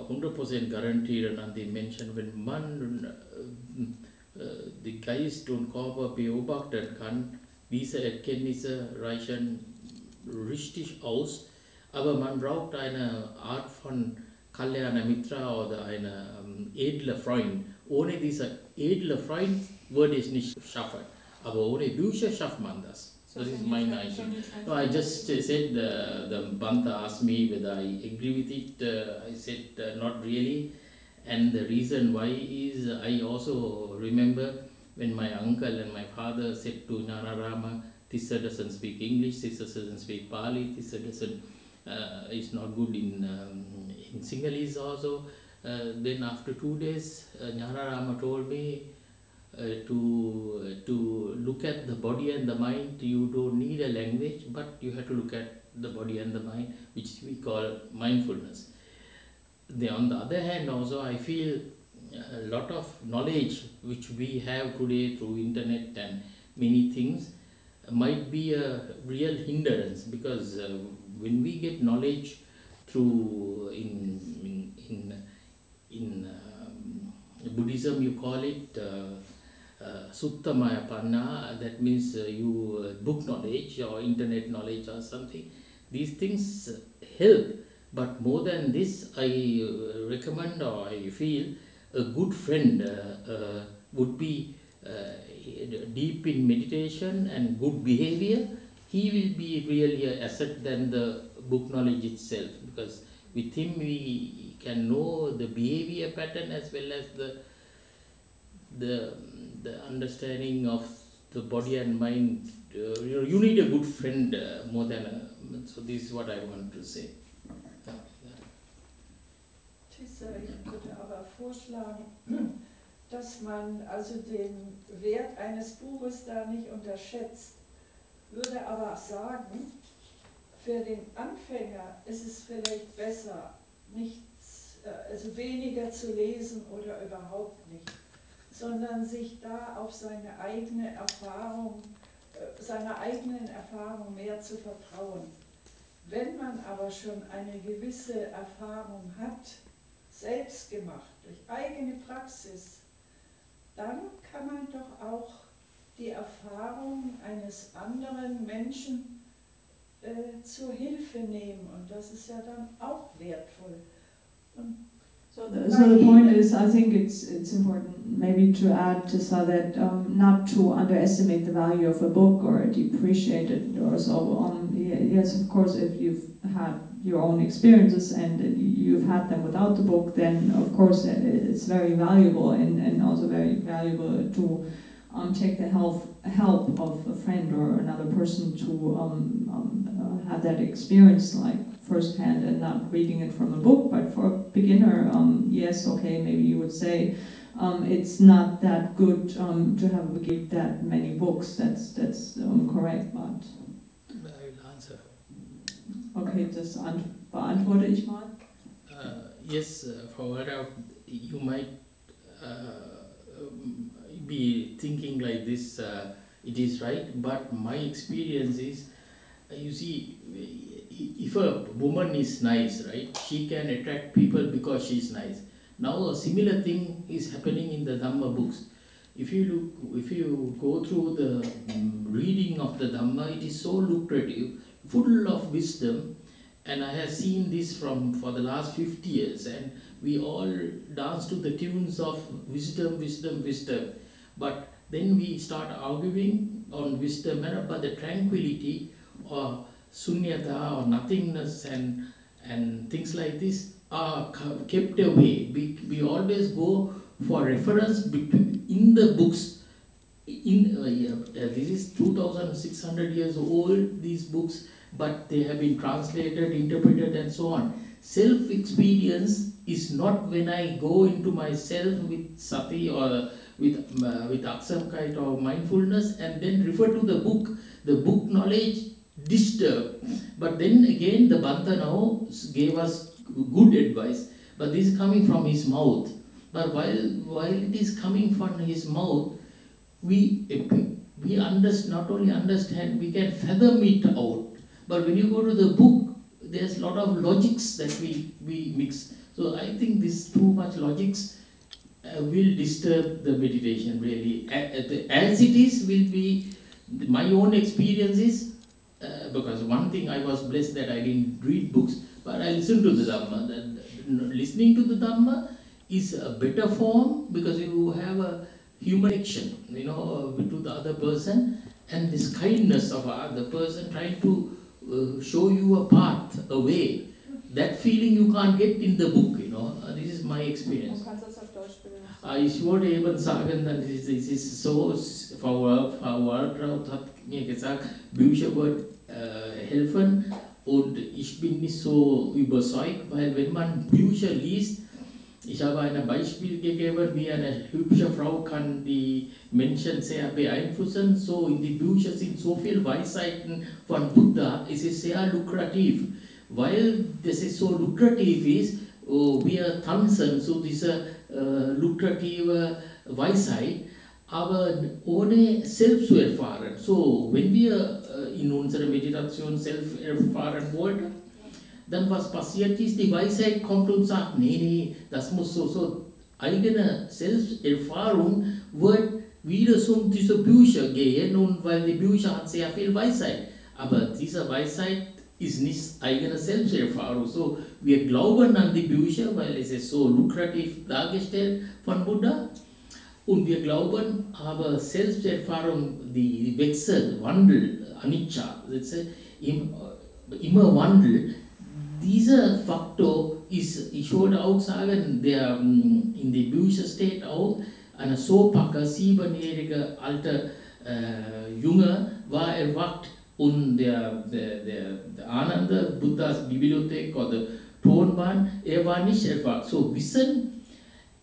100% garantieren an die Menschen, wenn man äh, äh, den Geist und Körper beobachten kann, diese Erkenntnisse reichen richtig aus. Aber man braucht eine Art von Kalyana Mitra oder einen ähm, edler Freund. Ohne diesen edlen Freund würde ich nicht schaffen. Aber ohne Bücher schafft man das. That is my. No, I just said the Bhante asked me whether I agree with it. Uh, I said uh, not really. And the reason why is I also remember when my uncle and my father said to Nanarama, Tissa doesn't speak English, Tissa doesn't speak Pali, Tissa doesn't, uh, is not good in, um, in Sinhalese also. Uh, then after two days, uh, Nanarama told me, to uh, to look at the body and the mind you don't need a language but you have to look at the body and the mind which we call mindfulness. The, on the other hand also i feel a lot of knowledge which we have today through internet and many things might be a real hindrance because uh, when we get knowledge through in in in, in um, Buddhism you call it uh, uh, Sutamaya Panna, that means uh, you uh, book knowledge or internet knowledge or something. These things help, but more than this, I uh, recommend or I feel a good friend uh, uh, would be uh, deep in meditation and good behavior. He will be really an asset than the book knowledge itself because with him we can know the behavior pattern as well as the the the understanding of the body and mind. Uh, you, know, you need a good friend uh, more than a. So this is what I want to say. Tissa, ich würde aber vorschlagen, dass man also den Wert eines Buches da nicht unterschätzt, würde aber sagen, für den Anfänger ist es vielleicht besser, nichts, äh, also weniger zu lesen oder überhaupt nicht, sondern sich da auf seine eigene Erfahrung, äh, seiner eigenen Erfahrung mehr zu vertrauen. Wenn man aber schon eine gewisse Erfahrung hat, selbst gemacht, durch eigene Praxis, dann kann man doch auch die Erfahrung eines anderen Menschen äh, zur Hilfe nehmen und das ist ja dann auch wertvoll. Und So the, so the point is, I think it's it's important maybe to add to so that um, not to underestimate the value of a book or depreciate it or so. on. yes, of course, if you've had your own experiences and you've had them without the book, then of course it's very valuable and, and also very valuable to um, take the help help of a friend or another person to um, uh, have that experience like firsthand and not reading it from a book. But for a beginner, um, yes, okay, maybe you would say um, it's not that good um, to have give that many books. That's that's um, correct, but. I will answer. Okay, das beantworte ich mal. Uh, yes, uh, for you might uh, be thinking like this, uh, it is right, but my experience is, uh, you see, if a woman is nice, right, she can attract people because she is nice. Now a similar thing is happening in the Dhamma books. If you look, if you go through the um, reading of the Dhamma, it is so lucrative, full of wisdom, and I have seen this from for the last 50 years, and we all dance to the tunes of wisdom, wisdom, wisdom. But then we start arguing on wisdom, but the tranquility or sunyata or nothingness and and things like this are kept away. We, we always go for reference between in the books. In uh, yeah, uh, this is 2,600 years old. These books, but they have been translated, interpreted, and so on. Self experience is not when I go into myself with sati or with uh, with Achtsamkeit or mindfulness and then refer to the book. The book knowledge disturbed. But then again, the Bhante now gave us good advice. But this is coming from his mouth. But while while it is coming from his mouth, we we understand not only understand, we can fathom it out. But when you go to the book, there's a lot of logics that we, we mix. So I think this too much logics uh, will disturb the meditation really. As it is will be my own experiences uh, because one thing I was blessed that I didn't read books, but I listened to the Dhamma. That, listening to the Dhamma is a better form because you have a human action, you know, to the other person, and this kindness of the person trying to uh, show you a path, a way. That feeling you can't get in the book, you know. Uh, this is my experience. Uh, ich wollte eben sagen, dass es ist so, Frau, Frau Waltraud hat mir gesagt, Bücher wird äh, helfen und ich bin nicht so überzeugt, weil wenn man Bücher liest, ich habe ein Beispiel gegeben, wie eine hübsche Frau kann die Menschen sehr beeinflussen. So in den Büchern sind so viele Weisheiten von Buddha, es ist sehr lukrativ. Weil das ist so lukrativ ist, oh, wir tanzen so diese äh, lukrative Weisheit, aber ohne selbst zu erfahren. So, wenn wir äh, in unserer Meditation selbst erfahren wollten, dann was passiert ist, die Weisheit kommt und sagt, nee, nee, das muss so, so eigene Selbsterfahrung wird wieder zu diese Bücher gehen und weil die Bücher hat sehr viel Weisheit. Aber diese Weisheit ist nicht eigene Selbsterfahrung. So, wir glauben an die Bücher, weil es ist so lukrativ dargestellt von Buddha. Und wir glauben aber Selbsterfahrung, die Wechsel, Wandel, Anicca, immer Wandel, dieser Faktor ist, ich würde auch sagen, der mm, in den Büchern steht auch, eine Sopaka, siebenjährige alte äh, Junge, war erwacht und der, der, der, der Ananda, Buddhas Bibliothek oder Tonbahn, er war nicht erwacht. So Wissen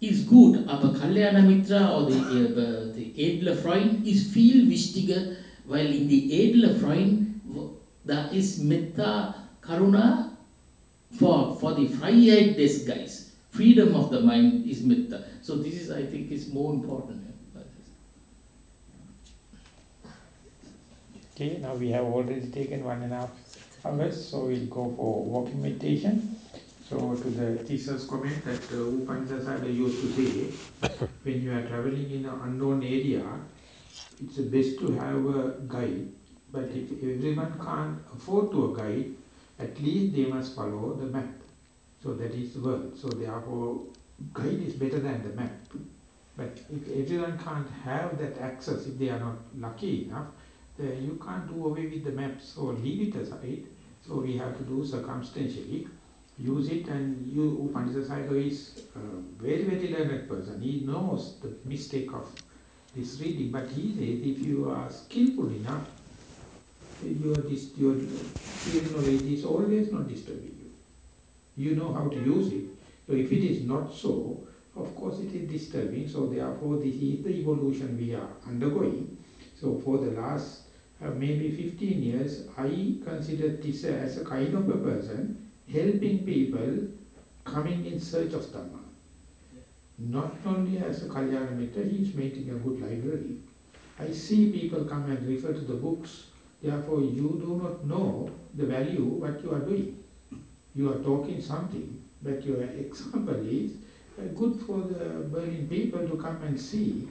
is good, aber Kalyana Mitra or the, uh, the edle Freund is viel wichtiger, while in the edle Freund, there is Metta Karuna for, for the Freiheit des Geist. Freedom of the mind is Metta. So this is, I think, is more important. Okay, now we have already taken one and a half hours, so we'll go for walking meditation. So to the teacher's comment that uh, U Pandita used to say, when you are traveling in an unknown area, it's best to have a guide. But if everyone can't afford to a guide, at least they must follow the map. So that is world. So therefore, guide is better than the map. But if everyone can't have that access, if they are not lucky enough, then you can't do away with the maps or leave it aside. So we have to do circumstantially use it and you U Pandita Sayadaw is a very very learned person. He knows the mistake of this reading, but he says if you are skillful enough, your, this, your theory knowledge is always not disturbing you. You know how to use it. So if it is not so, of course it is disturbing. So therefore this is the evolution we are undergoing. So for the last uh, maybe 15 years, I consider this as a kind of a person helping people coming in search of Dhamma. Not only as a Kalyana Mitra, he is making a good library. I see people come and refer to the books, therefore you do not know the value what you are doing. You are talking something, but your example is uh, good for the Berlin people to come and see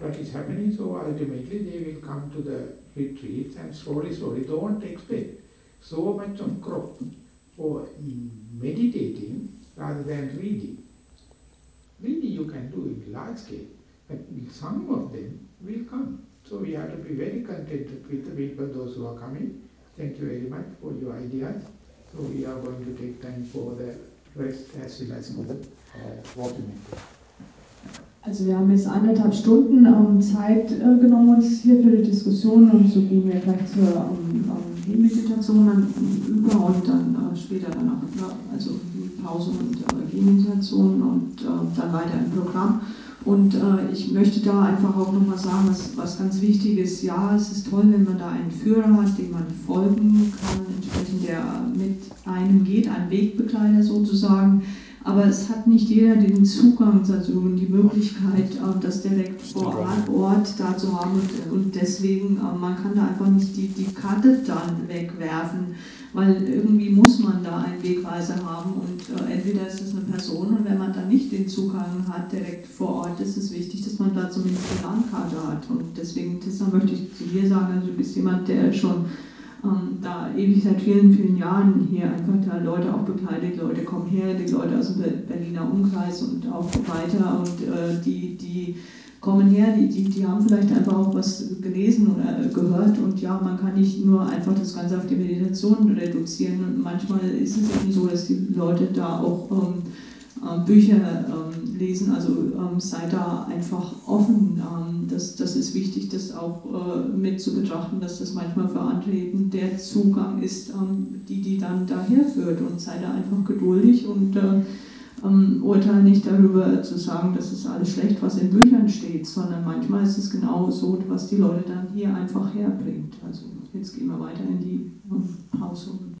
what is happening, so ultimately they will come to the retreats and slowly, slowly, don't expect so much of crop for meditating rather than reading. Reading you can do in large scale, but some of them will come. So we have to be very contented with the people, those who are coming. Thank you very much for your ideas. So we are going to take time for the rest as well as for the uh, walking Also wir haben jetzt anderthalb Stunden ähm, Zeit äh, genommen uns hier für die Diskussion und so gehen wir gleich zur ähm, ähm, Meditation dann über und dann äh, später dann auch also Pause und äh, Gehmeditation und äh, dann weiter im Programm. Und äh, ich möchte da einfach auch nochmal sagen, was, was ganz wichtig ist. Ja, es ist toll, wenn man da einen Führer hat, dem man folgen kann, entsprechend der mit einem geht, ein Wegbegleiter sozusagen. Aber es hat nicht jeder den Zugang dazu und die Möglichkeit, äh, das direkt vor Ort da zu haben. Und deswegen, äh, man kann da einfach nicht die, die Karte dann wegwerfen, weil irgendwie muss man da einen Wegweiser haben. Und äh, entweder ist es eine Person und wenn man da nicht den Zugang hat direkt vor Ort, ist es wichtig, dass man da zumindest eine Landkarte hat. Und deswegen, Tessa, möchte ich zu dir sagen, also du bist jemand, der schon ähm, da ewig seit vielen, vielen Jahren hier einfach da Leute auch begleitet, Leute kommen her, die Leute aus dem Berliner Umkreis und auch weiter und äh, die, die kommen her, die, die, die haben vielleicht einfach auch was gelesen oder gehört und ja, man kann nicht nur einfach das Ganze auf die Meditation reduzieren und manchmal ist es eben so, dass die Leute da auch ähm, äh, Bücher ähm, lesen, also ähm, sei da einfach offen. Ähm, das, das ist wichtig, das auch äh, mit zu betrachten, dass das manchmal für andere eben der Zugang ist, ähm, die die dann daher führt und sei da einfach geduldig und äh, ähm, urteile nicht darüber zu sagen, das ist alles schlecht, was in Büchern steht, sondern manchmal ist es genau so, was die Leute dann hier einfach herbringt. Also jetzt gehen wir weiter in die Pause.